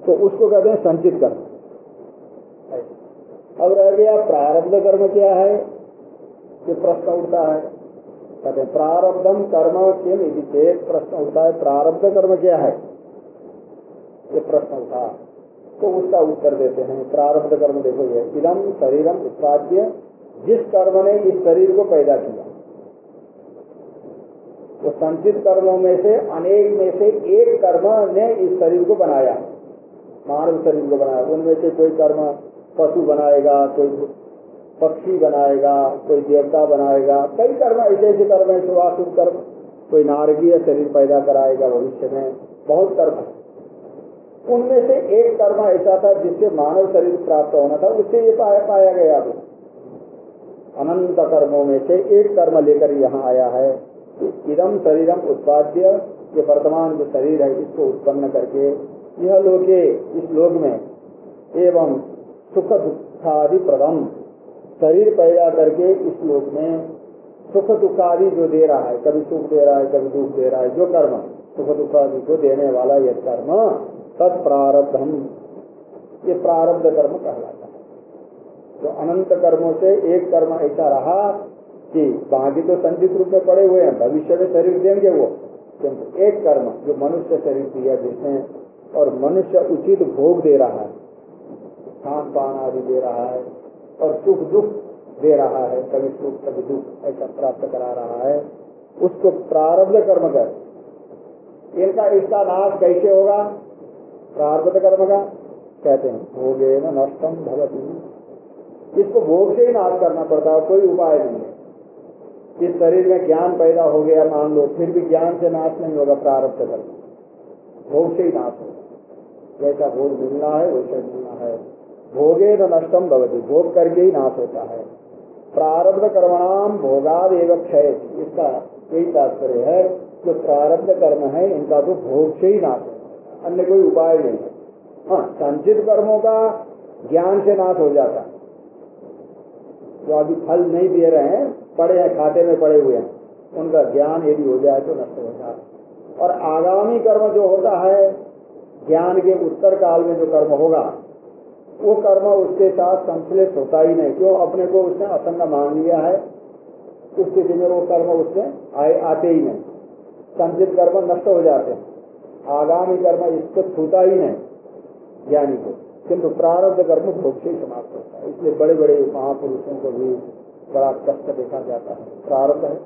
तो उसको कहते हैं संचित कर्म। अब रह गया प्रारब्ध कर्म क्या है? ये प्रश्न उठता है। कहते हैं, प्रारब्धम कर्म किम यदि प्रश्न उठता है, प्रारब्ध कर्म क्या है? ये प्रश्न उठा। तो उसका उत्तर देते हैं, प्रारब्ध कर्म देखो ये। इदम शरीरम उत्पाद्य। जिस कर्म ने इस शरीर को पैदा किया वो संचित कर्मों में से अनेक में से एक कर्म ने इस शरीर को बनाया। मानव शरीर को बनाया। उनमें से कोई कर्म पशु बनाएगा कोई पक्षी बनाएगा कोई देवता बनाएगा। कई कर्म ऐसे ऐसे कर्म है सुभाषुभ कर्म। कोई नारकीय शरीर पैदा कराएगा भविष्य में। बहुत कर्म उनमें से एक कर्म ऐसा था जिससे मानव शरीर प्राप्त होना था। उससे ये पाया, पाया गया अनंत कर्मों में से एक कर्म लेकर यहाँ आया है। इदम शरीरम उत्पाद्य ये वर्तमान जो शरीर है, इसको उत्पन्न करके यह लोके, इस लोक में एवं सुख दुखादि प्रदम शरीर पैदा करके इस लोक में सुख दुखादि जो दे रहा है, कभी सुख दे रहा है, कभी दुख दे रहा है, जो कर्म सुख दुखादि को देने वाला यह कर्म तत्प्रारब्धम ये प्रारब्ध कर्म कहलाता है। तो अनंत कर्मों से एक कर्म ऐसा रहा कि बाकी तो संचित रूप में पड़े हुए हैं, भविष्य में शरीर देंगे वो। किंतु एक कर्म, जो मनुष्य शरीर दिया जिसमें और मनुष्य उचित भोग दे रहा है खान पान आदि दे रहा है, और सुख दुख दे रहा है, कभी सुख, कभी दुख, ऐसा प्राप्त करा रहा है, उसको प्रारब्ध कर्म कर। इनका इसका नाश कैसे होगा? प्रारब्ध कर्म का। कहते हैं भोगे न नष्टम भवती। इसको भोग से ही नाश करना पड़ता है, कोई उपाय नहीं है। इस शरीर में ज्ञान पैदा हो गया मान लो, फिर भी ज्ञान से नाश नहीं होगा, प्रारब्ध कर्म भोग से ही नाश होगा। जैसा भोग मिलना है, वैसा मिलना है। भोगे न नष्टम भवती, भोग करके ही नाश होता है। प्रारब्ध कर्मणाम भोगाद एवं क्षय इसका यही तात्पर्य है, जो प्रारब्ध कर्म है, इनका तो भोग से ही नाश होता अन्य कोई उपाय नहीं है। हाँ संचित कर्मों का ज्ञान से नाश हो जाता जो अभी फल नहीं दे रहे हैं पड़े हैं, खाते में पड़े हुए हैं, उनका ज्ञान यदि हो जाए तो नष्ट हो जाए और आगामी कर्म जो होता है, ज्ञान के उत्तर काल में जो कर्म होगा, वो कर्म उसके साथ संश्लेष होता ही नहीं। क्यों? अपने को उसने असंग मान लिया है। उस स्थिति में वो कर्म उसने आए, आते ही नहीं। संचित कर्म नष्ट हो जाते हैं। आगामी कर्म इसको छूता ही नहीं, ज्ञानी को। किंतु प्रारब्ध कर्म भोग से समाप्त होता है। इसलिए बड़े बड़े महापुरुषों को भी बड़ा कष्ट देखा जाता है। प्रारब्ध है।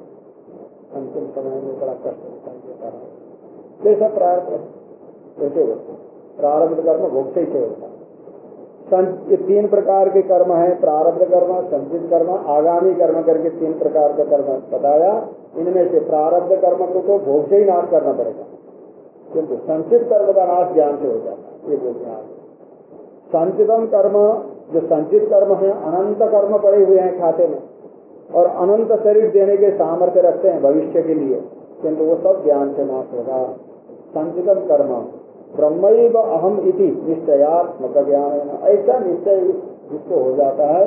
अंतिम समय में बड़ा कष्ट दिखाई देता है। जैसा प्रारब्ध है। वैसे होते प्रारब्ध कर्म भोग से ही होता है। ये तीन प्रकार के कर्म है। प्रारब्ध कर्म, संचित कर्म, आगामी कर्म करके तीन प्रकार का कर्म बताया, इनमें से प्रारब्ध कर्म को तो भोग से ही नाश करना पड़ेगा। किंतु संचित कर्म का नाश ज्ञान से हो जाता है। ये बोलते हैं। संचितम कर्म, जो संचित कर्म है, अनंत कर्म पड़े हुए हैं खाते में। और अनंत शरीर देने के सामर्थ्य रखते हैं भविष्य के लिए, किंतु वो सब ज्ञान से नाश होगा। संचितम कर्म ब्रह्म अहम इति निश्चयात्मक ज्ञान ऐसा निश्चय जिसको हो जाता है,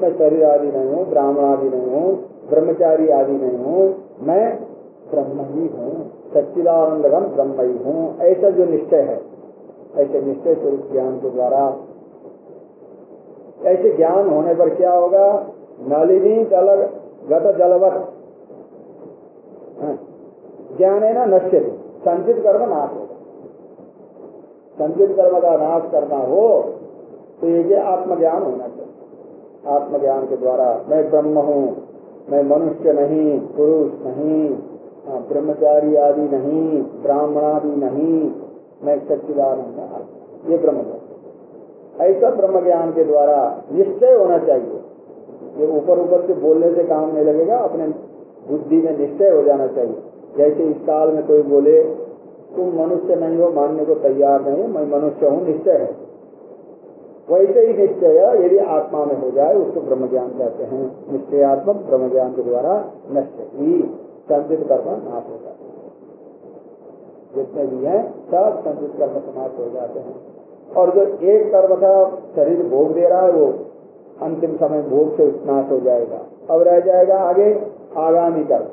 मैं शरीर आदि नहीं हूँ, ब्राह्मण आदि नहीं हूँ, ब्रह्मचारी आदि नहीं हूँ, मैं ब्रह्म ही हूँ, सच्चिदानंदगम ब्रह्म ही हूँ। ऐसा जो निश्चय है, ऐसे निश्चय स्वरूप ज्ञान के द्वारा। ऐसे ज्ञान होने पर क्या होगा? नलिनी जल गत जलवत। हाँ। ज्ञान है ना नश्य संचित कर्म नाश होगा संचित कर्म का नाश करना हो तो ये आत्मज्ञान होना चाहिए। आत्मज्ञान के द्वारा मैं ब्रह्म हूँ मैं मनुष्य नहीं पुरुष नहीं हाँ, ब्रह्मचारी आदि नहीं ब्राह्मण आदि नहीं मैं सच्चिदानंद ये ब्रह्म ऐसा ब्रह्म ज्ञान के द्वारा निश्चय होना चाहिए। ये ऊपर ऊपर से बोलने से काम नहीं लगेगा, अपने बुद्धि में निश्चय हो जाना चाहिए। जैसे इस काल में कोई बोले, तुम मनुष्य नहीं हो, मानने को तैयार नहीं मैं मनुष्य हूँ, निश्चय है। वैसे ही निश्चय यदि आत्मा में हो जाए, उसको ब्रह्म ज्ञान कहते हैं। निश्चयात्मक ब्रह्म ज्ञान के द्वारा नष्ट ही संचित कर्म नाश हो जाता है। जितने भी हैं, सब संचित कर्म समाप्त हो जाते हैं। और जो एक कर्म का शरीर भोग दे रहा है, वो अंतिम समय भोग से नाश हो जाएगा। अब रह जाएगा आगे आगामी कर्म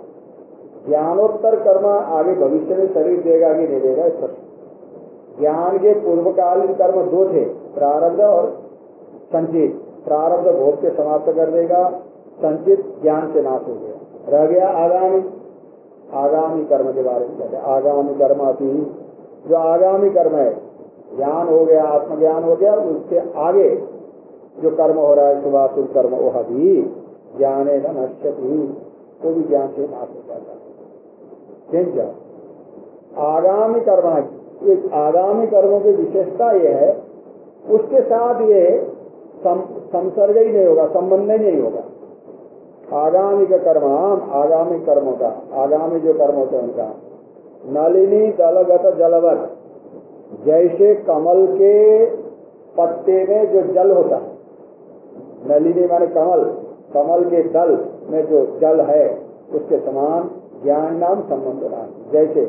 ज्ञानोत्तर कर्म आगे भविष्य में शरीर देगा कि नहीं देगा, इस प्रश्न। ज्ञान के पूर्वकालीन कर्म दो थे, प्रारब्ध और संचित। प्रारब्ध भोग के समाप्त कर देगा, संचित ज्ञान से नाश हो गया। रह गया आगामी। आगामी कर्म के बारे में कहते आगामी कर्म अति जो आगामी कर्म है, ज्ञान हो गया, आत्मज्ञान हो गया, उसके आगे जो कर्म हो रहा है शुभाशुभ कर्म वह भी ज्ञान है न नश्यति, वो भी ज्ञान से नाश हो जाता है। आगामी कर्म एक आगामी कर्मों की विशेषता ये है, उसके साथ ये संसर्ग ही नहीं होगा, संबंध ही नहीं होगा। आगामी का कर्म, आगामी कर्मों का, आगामी जो कर्म होते हैं उनका। नलिनी दलगत जलवत, जैसे कमल के पत्ते में जो जल होता है नलिनी माने कमल। कमल के दल में जो जल है, उसके समान ज्ञान नाम संबंध नाम जैसे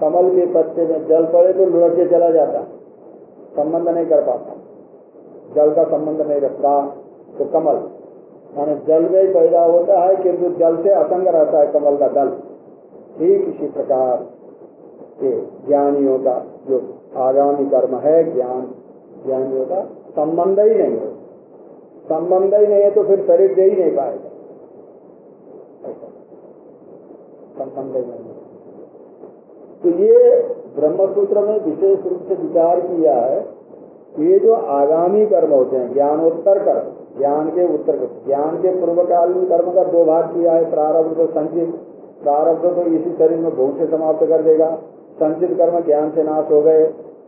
कमल के पत्ते में जल पड़े तो लुढ़क के चला जाता। संबंध नहीं कर पाता। जल का संबंध नहीं रखता तो कमल। माने जल में ही पैदा होता है, किंतु जल से असंग रहता है कमल का दल। ठीक इसी प्रकार के ज्ञानियों का जो आगामी कर्म है, ज्ञान, ज्ञानियों का संबंध ही नहीं है संबंध ही नहीं है तो फिर शरीर दे ही नहीं पाएगा संबंध ही नहीं तो ये ब्रह्मसूत्र में विशेष रूप से विचार किया है ये जो आगामी कर्म होते हैं ज्ञानोत्तर कर्म ज्ञान के उत्तर ज्ञान के पूर्वकालीन कर्म का दो भाग किया है प्रारब्ध तो संचित प्रारब्ध तो इसी शरीर में भोग से समाप्त कर देगा संचित कर्म ज्ञान से नाश हो गए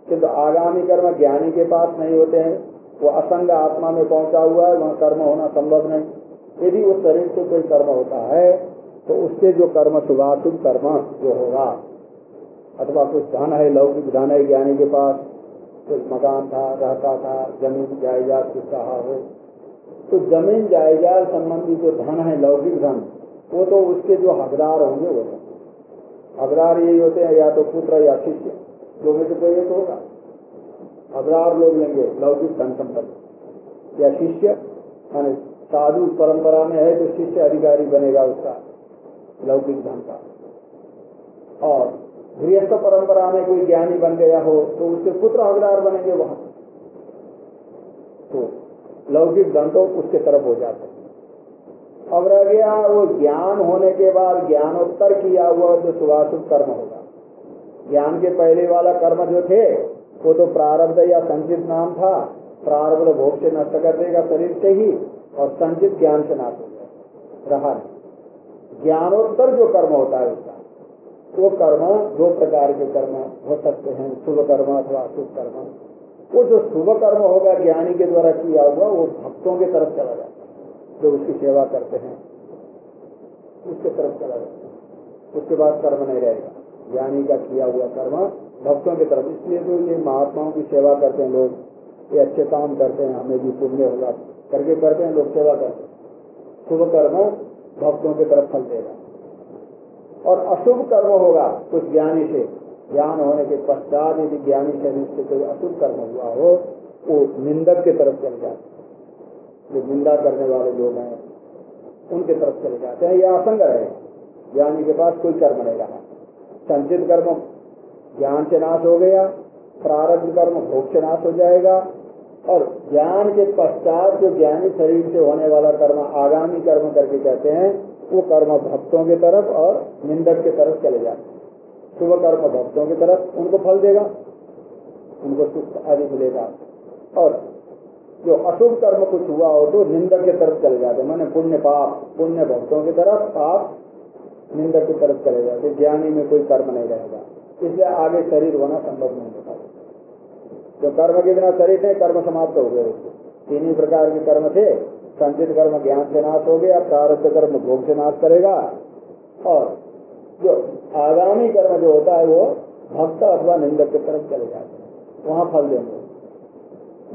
किंतु आगामी कर्म ज्ञानी के पास नहीं होते हैं वो असंग आत्मा में पहुँचा हुआ है, वहाँ कर्म होना संभव नहीं। यदि उस शरीर से कोई कर्म होता है तो उसके जो कर्म शुभाशुभ कर्म जो होगा, अथवा कुछ धन है, लौकिक धन है, ज्ञानी के पास, कुछ मकान था, रहता था, ज़मीन जायजाद कुछ रहा हो तो ज़मीन जायजाद संबंधी जो धन है, लौकिक धन, वो तो उसके जो हकदार होंगे वो तो। हकदार यही होते हैं, या तो पुत्र या शिष्य दो में से कोई एक होगा। हज़ार लोग लेंगे, लौकिक धन संपत्ति। या शिष्य माने साधु परंपरा में है तो शिष्य अधिकारी बनेगा उसका, लौकिक धन का। और गृहस्थ परंपरा में कोई ज्ञानी बन गया हो तो उसके पुत्र हकदार बनेंगे वहाँ। तो लौकिक धन तो उसके तरफ़ हो जाते अब रह गया वो ज्ञान होने के बाद ज्ञानोत्तर किया हुआ जो शुभाशुभ कर्म होगा। ज्ञान के पहले वाला कर्म जो थे वो तो प्रारब्ध या संचित नाम था, प्रारब्ध भोग से नष्ट कर देगा शरीर से ही, और संचित ज्ञान से नाश हो रहा नहीं। ज्ञानोत्तर जो कर्म होता है उसका, वो कर्म दो प्रकार के कर्म हो सकते हैं, शुभ कर्म अथवा अशुभ कर्म। वो जो शुभ कर्म होगा ज्ञानी के द्वारा किया हुआ, वो भक्तों के तरफ़ चला जाता है, जो उसकी सेवा करते हैं। उसके तरफ़ चला जाता है। उसके बाद कर्म नहीं रहेगा। ज्ञानी का किया हुआ कर्म भक्तों की तरफ़। इसलिए तो ये महात्माओं की सेवा करते हैं लोग, ये अच्छे काम करते हैं, हमें भी पुण्य होगा, करके करते हैं, लोग सेवा करते हैं। शुभ कर्म भक्तों की तरफ़ फल देगा। और अशुभ कर्म होगा, कुछ ज्ञानी से, ज्ञान होने के पश्चात यदि ज्ञानी शरीर से कोई अशुभ कर्म हुआ हो, वो निंदक की तरफ़ चले जाते जो निंदा करने वाले लोग हैं, उनके तरफ़ चले जाते हैं। यह असंग है, ज्ञानी के पास कोई कर्म नहीं रहा। संचित कर्म ज्ञान से नाश हो गया, प्रारब्ध कर्म भोग से नाश हो जाएगा, और ज्ञान के पश्चात जो ज्ञानी शरीर से होने वाला कर्म, आगामी कर्म करके कहते हैं, वो कर्म भक्तों की तरफ़ और निंदक की तरफ़ चले जाते शुभ कर्म भक्तों की तरफ़ उनको फल देगा, उनको सुख आदि मिलेगा। और जो अशुभ कर्म कुछ हुआ हो तो निंदक की तरफ़ चले जाते मैंने पुण्य पाप, पुण्य भक्तों की तरफ़ पाप निंदक की तरफ़ चले जाते ज्ञानी में कोई कर्म नहीं रहेगा। इसलिए आगे शरीर होना संभव नहीं होता। जो कर्म के बिना शरीर थे कर्म समाप्त हो गए उसके। तीन ही प्रकार के कर्म थे, संचित कर्म ज्ञान से नाश हो गया प्रारब्ध कर्म भोग से नाश करेगा। और जो आगामी कर्म जो होता है वो भक्त अथवा निंदक की तरफ़ चले जाते हैं। वहाँ फल देंगे।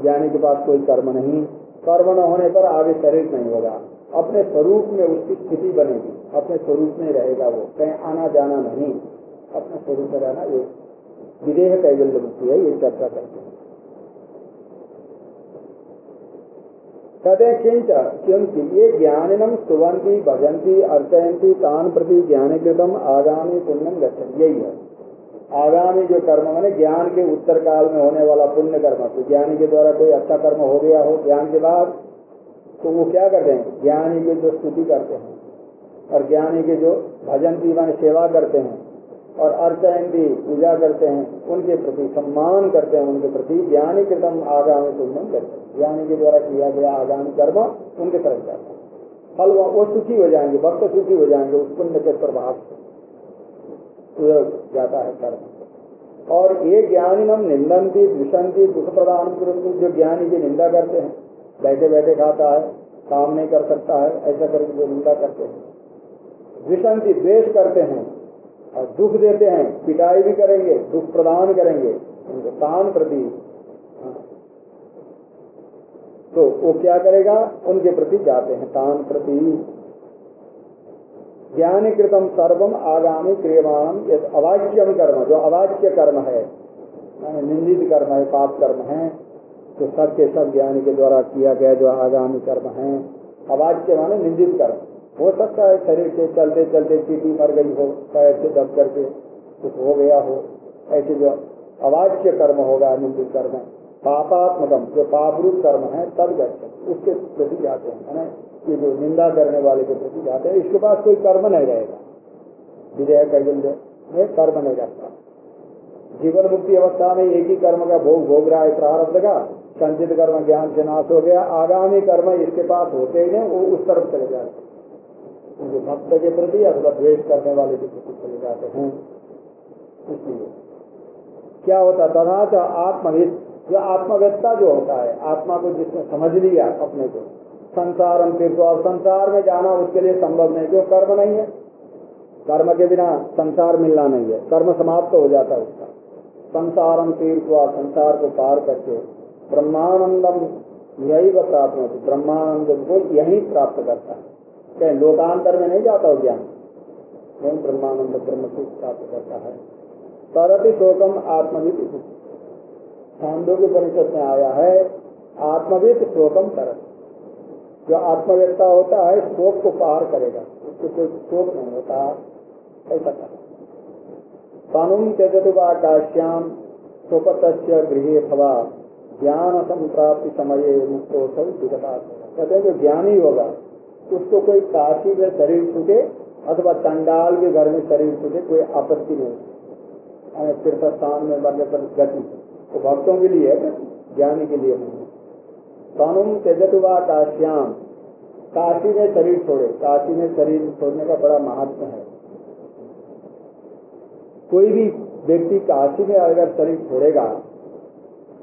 ज्ञानी के पास कोई कर्म नहीं। कर्म न होने पर आगे शरीर नहीं होगा। अपने स्वरूप में उसकी स्थिति बनेगी। अपने स्वरूप में रहेगा वो। कहीं आना जाना नहीं। अपने स्वरूप रहना ये विदेह कैबल्य मुक्ति है, ये चर्चा करते हैं। कहते किंच क्योंकि ये ज्ञानिनम सुवंती भजंती अर्चयंती तान प्रति ज्ञानीकृतम आगामी पुण्यम गच्छन यही है। आगामी जो कर्म, मैंने ज्ञान के उत्तर काल में होने वाला पुण्य कर्म। तो ज्ञानी के द्वारा कोई अच्छा कर्म हो गया हो, ज्ञान के बाद तो वो क्या करते हैं? ज्ञानी की जो स्तुति करते हैं और ज्ञानी के जो भजन की मान सेवा करते हैं और अर्चन भी पूजा करते हैं, उनके प्रति सम्मान करते हैं, उनके प्रति ज्ञानी कृतम आगामी पुण्यम करते हैं। ज्ञानी के द्वारा किया गया आगामी कर्म उनके तरफ़ जाता है। फल वो सुखी हो जाएँगे, भक्त सुखी हो जाएँगे, उस पुण्य के प्रभाव से। जाता है कर्म। और ये ज्ञानी हम निंदनती दुष्णती दुख प्रदान जो ज्ञानी की निंदा करते हैं। बैठे बैठे खाता है, काम नहीं कर सकता है, ऐसा करके जो निंदा करते हैं। विषंति द्वेष करते हैं और दुख देते हैं, पिटाई भी करेंगे, दुख प्रदान करेंगे, उनको तान प्रति। हाँ। तो वो क्या करेगा? उनके प्रति जाते हैं तान प्रति। ज्ञानी कृतम सर्वम आगामी क्रियमाण अवाच्यम कर्म, जो अवाच्य कर्म है निंदित कर्म है, पाप कर्म है तो सब के सब ज्ञानी के द्वारा किया गया जो आगामी कर्म है, अवाच्य माने निंदित कर्म। हो सकता है शरीर से चलते चलते चीटी मर गई हो, पैर से दब करके कुछ हो गया हो। ऐसे जो अवाच्य कर्म होगा निंदित कर्म, पापात्मकम, जो पापरूप कर्म है, तब गए उसके प्रति जाते हैं ये जो निंदा करने वाले के प्रति जाते हैं, इसके पास कोई कर्म नहीं रहेगा। विजय कैबल्य में कर्म नहीं रहता। जीवन मुक्ति अवस्था में एक ही कर्म का भोग भोग रहा है प्रारब्ध का, संचित कर्म ज्ञान से नाश हो गया, आगामी कर्म इसके पास होते ही नहीं, वो उस तरफ़ चले जाते उनके भक्त के प्रति अथवा द्वेष करने वाले के प्रति चले जाते हैं? इसलिए। क्या होता तथा तो आत्महित, जो आत्मव्यता जो होता है, आत्मा को जिसने समझ लिया अपने को संसार तीर्थ और संसार में जाना उसके लिए संभव नहीं, क्यों? कर्म नहीं है। कर्म के बिना संसार मिलना नहीं है। कर्म समाप्त तो हो जाता है उसका। संसारम तीर्थ संसार को पार करके ब्रह्मानंदम यही प्राप्त होती ब्रह्मानंद को यही प्राप्त करता है। क्या लोकांतर में नहीं जाता हो ज्ञान। नहीं, ब्रह्मानंद ब्रह्म सुख प्राप्त करता है। तरति शोकम आत्मविद के परिषद में आया है आत्मविद शोकम तरत जो आत्मव्यता होता है, शोक को पार करेगा। उसको कोई शोक नहीं होता। ऐसा कर कानून त्यजतुवा काश्याम शोकत गृह भवा। ज्ञान संप्राप्ति समय मुक्त मुक्तो सब विगता कहते हैं जो ज्ञानी होगा उसको कोई काशी में शरीर छूटे अथवा चंडाल के घर में शरीर छूटे, कोई आपत्ति नहीं। तीर्थ स्थान में मरने पर गति। तो भक्तों के लिए ज्ञानी के लिए नहीं कानून त्यजतुवा काश्याम। काशी में शरीर छोड़े। काशी में शरीर छोड़ने का बड़ा महत्व है। कोई भी व्यक्ति काशी में अगर शरीर छोड़ेगा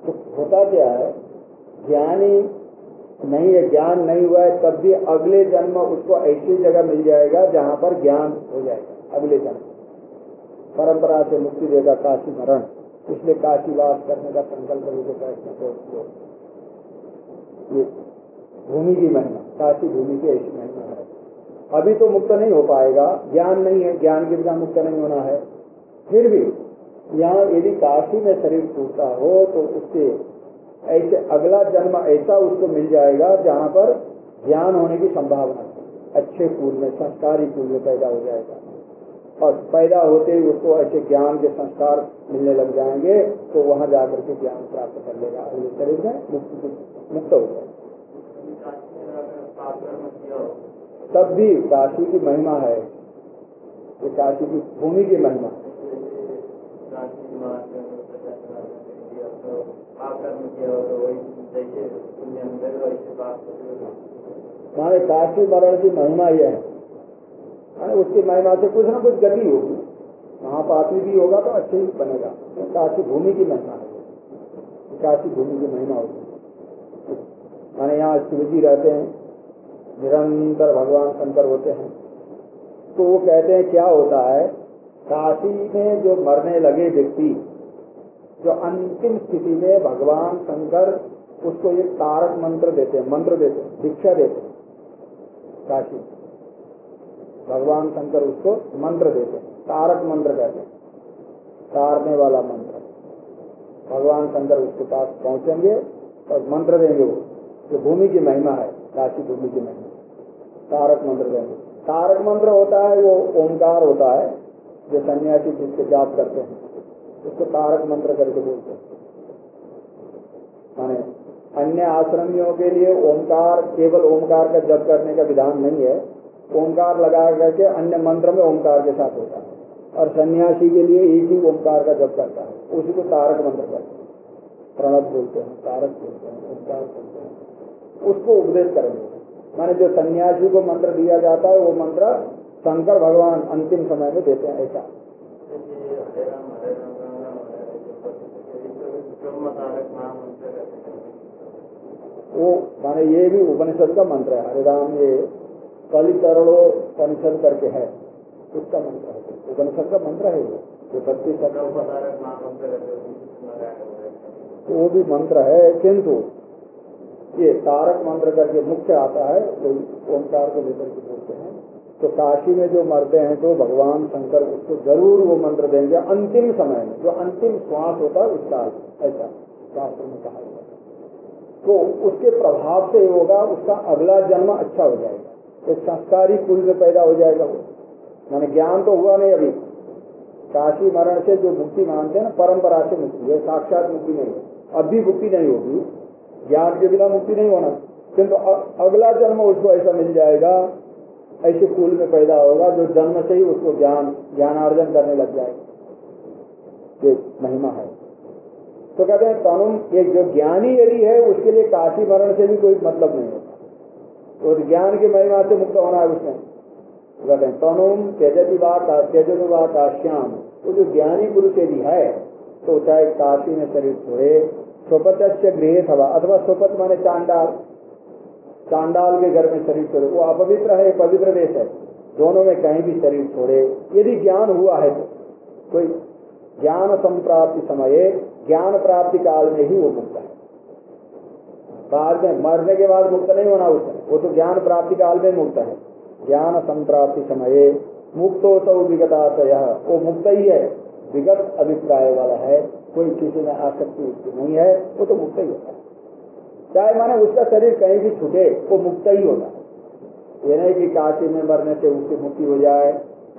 तो होता क्या है? ज्ञानी नहीं है, ज्ञान नहीं हुआ है, तब भी अगले जन्म उसको ऐसी जगह मिल जाएगा जहाँ पर ज्ञान हो जाएगा, अगले जन्म। परंपरा से मुक्ति देगा काशी मरण। इसलिए काशीवास करने का संकल्प लेके प्रयत्न को ये भूमि की महिमा, काशी भूमि की ऐसी महिमा है। अभी तो मुक्त नहीं हो पाएगा, ज्ञान नहीं है, ज्ञान के बिना मुक्त नहीं होना है। फिर भी, यहाँ यदि काशी में शरीर टूटता हो तो उसके ऐसे अगला जन्म ऐसा उसको मिल जाएगा जहाँ पर ज्ञान होने की संभावना अच्छे कुल में, संस्कारी कुल में पैदा हो जाएगा। और पैदा होते ही उसको ऐसे ज्ञान के संस्कार मिलने लग जाएँगे तो वहाँ जाकर के ज्ञान प्राप्त कर लेगा। अगले शरीर में मुक्त मुक्त हो जाएगा। तब भी काशी की महिमा है। ये काशी की भूमि की महिमा। माने काशी मरण की महिमा यह है। उसकी महिमा से कुछ ना कुछ गति होगी। महापापी भी होगा तो अच्छे ही बनेगा। काशी भूमि की महिमा है। काशी भूमि की महिमा होगी। माने यहाँ शिव जी रहते हैं। निरंतर भगवान शंकर होते हैं। तो वो कहते हैं, क्या होता है? काशी में जो मरने लगे व्यक्ति जो अंतिम स्थिति में भगवान शंकर उसको एक तारक मंत्र देते हैं, मंत्र देते हैं, दीक्षा देते काशी भगवान शंकर उसको मंत्र देते हैं, तारक मंत्र कहते हैं, तारने वाला मंत्र। भगवान शंकर उसके पास पहुँचेंगे और मंत्र देंगे वो, जो भूमि की महिमा है काशी भूमि की महिमा। तारक मंत्र देंगे। तारक मंत्र होता है, वो ओंकार होता है, जो सन्यासी जिसके जाप करते हैं। उसको तारक मंत्र करके बोलते माने अन्य आश्रमियों के लिए ओंकार, केवल ओंकार का जप करने का विधान नहीं है। ओंकार लगा करके अन्य मंत्र में ओंकार के साथ होता है। और सन्यासी के लिए एक ही ओंकार का जप करता है। उसी को तारक मंत्र करते हैं। प्रणब बोलते हैं, तारक बोलते हैं, ओंकार बोलते हैं। उसको उपदेश करेंगे। माने जो सन्यासी को मंत्र दिया जाता है, वो मंत्र शंकर भगवान अंतिम समय में देते हैं, ऐसा। वो माने ये भी उपनिषद का मंत्र है। हरिराम ये कलितरणो उपनिषद करके है। उसका मंत्र है। उपनिषद का मंत्र है वो जो बत्तीस तो वो भी मंत्र है, किंतु ये तारक मंत्र करके मुख्य आता है वो ओंकार को लेकर के बोलते हैं। तो काशी में जो मरते हैं तो भगवान शंकर उसको ज़रूर वो मंत्र देंगे अंतिम समय में, जो अंतिम श्वास होता है उसका ऐसा शास्त्र में कहा गया तो उसके प्रभाव से होगा, उसका अगला जन्म अच्छा हो जाएगा, एक संस्कारी कुल में पैदा हो जाएगा वो। मैंने ज्ञान तो हुआ नहीं अभी। काशी मरण से जो मुक्ति मानते हैं ना, परंपरा से मुक्ति है साक्षात मुक्ति नहीं है। अब भी मुक्ति नहीं होगी, ज्ञान के बिना मुक्ति नहीं होना। किंतु अगला जन्म उसको ऐसा मिल जाएगा ऐसे कुल में पैदा होगा जो जन्म से ही उसको ज्ञान ज्ञानार्जन करने लग जाएगा। ये महिमा है। तो कहते हैं, तनुम एक जो ज्ञानी यदि है, उसके लिए काशी मरण से भी कोई मतलब नहीं होता। तो ज्ञान की महिमा से मुक्त होना है उसमें तो कहते हैं, तनुम तेजति बात तेजति बात काश्याम। तो जो ज्ञानी पुरुष यदि है तो चाहे काशी में शरीर छोड़े स्वपत गृह अथवा स्वपत माने चांडाल। चांडाल के घर में शरीर छोड़े। वो अपवित्र है, पवित्र देश है। दोनों में कहीं भी शरीर छोड़े। यदि ज्ञान हुआ है तो। कोई ज्ञान संप्राप्ति समय, ज्ञान प्राप्ति काल में ही वो मुक्त है। बाद में मरने के बाद मुक्त नहीं होना उसमें वो तो ज्ञान प्राप्ति काल में मुक्त है। ज्ञान संप्राप्ति समय मुक्तो सौ विगताशय। वो मुक्त ही है। विगत अभिप्राय वाला है। कोई किसी में आसक्ति उसकी नहीं है। वो तो मुक्त ही होता है। चाहे माने उसका शरीर कहीं भी छूटे, वो मुक्त ही होता है ये नहीं कि काशी में मरने से उसकी मुक्ति हो जाए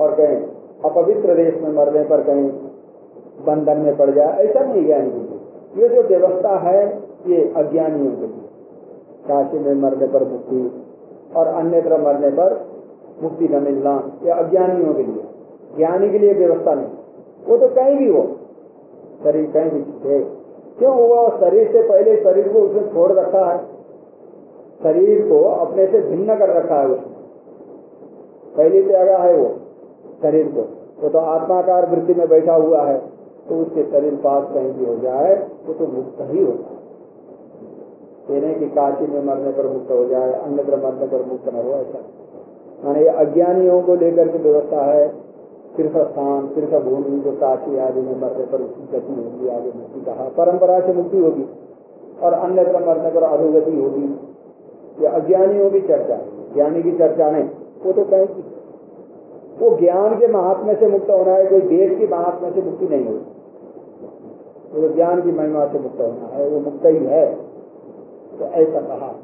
और कहीं अपवित्र देश में मरने पर कहीं बंधन में पड़ जाए, ऐसा नहीं ज्ञानी की ये जो व्यवस्था है, ये अज्ञानियों के लिए काशी में मरने पर मुक्ति और अन्यत्र मरने पर मुक्ति न मिलना, ये अज्ञानियों के लिए। ज्ञानी के लिए व्यवस्था नहीं। वो तो कहीं भी हो, शरीर कहीं भी छूटे। क्यों हुआ? शरीर से पहले शरीर को उसने छोड़ रखा है। शरीर को अपने से भिन्न कर रखा है उसने। पहले त्यागा है वो, शरीर को। वो तो आत्माकार वृत्ति में बैठा हुआ है तो उसके शरीर पास कहीं भी हो जाए, वो तो मुक्त ही होता है कहने की काशी में मरने पर मुक्त हो जाए अन्य मरने पर मुक्त न हो, ऐसा। माने अज्ञानियों को लेकर के व्यवस्था है तीर्थ स्थान तीर्थ भूमि, जो काशी आदि में मरने पर उसकी गति होगी, आगे मुक्ति कहा? परंपरा से मुक्ति होगी। और अन्य मरने पर अधोगति होगी, या अज्ञानियों की चर्चा, ज्ञानी की चर्चा नहीं, वो तो कहीं वो ज्ञान के महात्म्य से मुक्त होना है, कोई देश के महात्मा से मुक्ति नहीं होगी। वो तो ज्ञान की महिमा से मुक्त होना है, वो मुक्त ही है। तो ऐसा कहा।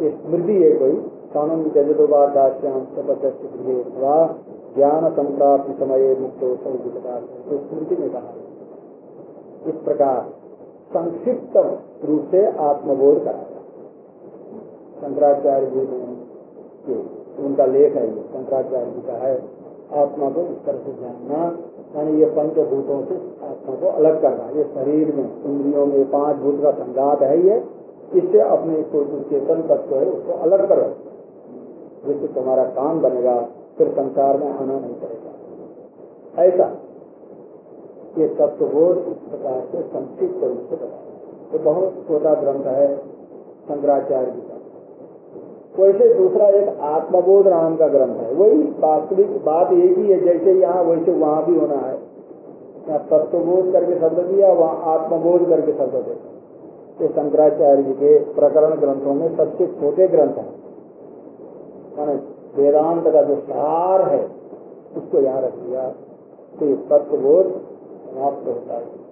स्मृति है कोई कानून त्यजोबार दास्याम अथवा ज्ञान संप्राप्ति समय मुक्त तो स्मृति ने कहा, इस प्रकार संक्षिप्त रूप से आत्मबोध कराया शंकराचार्य जी ने उनका लेख है ये, शंकराचार्य जी का है, आत्मा को इस तरह से जानना, यानी ये पंचभूतों से आत्मा को अलग करना। ये शरीर में, इंद्रियों में पाँच भूत का संघात है ये, इससे अपने को जो चेतन तत्व है, उसको अलग करो। जिससे तुम्हारा काम बनेगा फिर संसार में आना नहीं पड़ेगा। ऐसा। ये तत्वबोध इस प्रकार से संक्षिप्त रूप से बताया तो बहुत छोटा ग्रंथ है, शंकराचार्य जी का। वैसे दूसरा एक आत्मबोध नाम का ग्रंथ है। वही वास्तविक बात एक ही है, जैसे यहाँ वैसे वहाँ भी होना है। यहाँ तत्वबोध करके शब्द दिया वहाँ आत्मबोध करके शब्द देखा ये शंकराचार्य जी के प्रकरण ग्रंथों में सबसे छोटे ग्रंथ है। वेदांत का जो सार है, उसको यहाँ रख दिया तो ये तत्वबोध समाप्त होता है।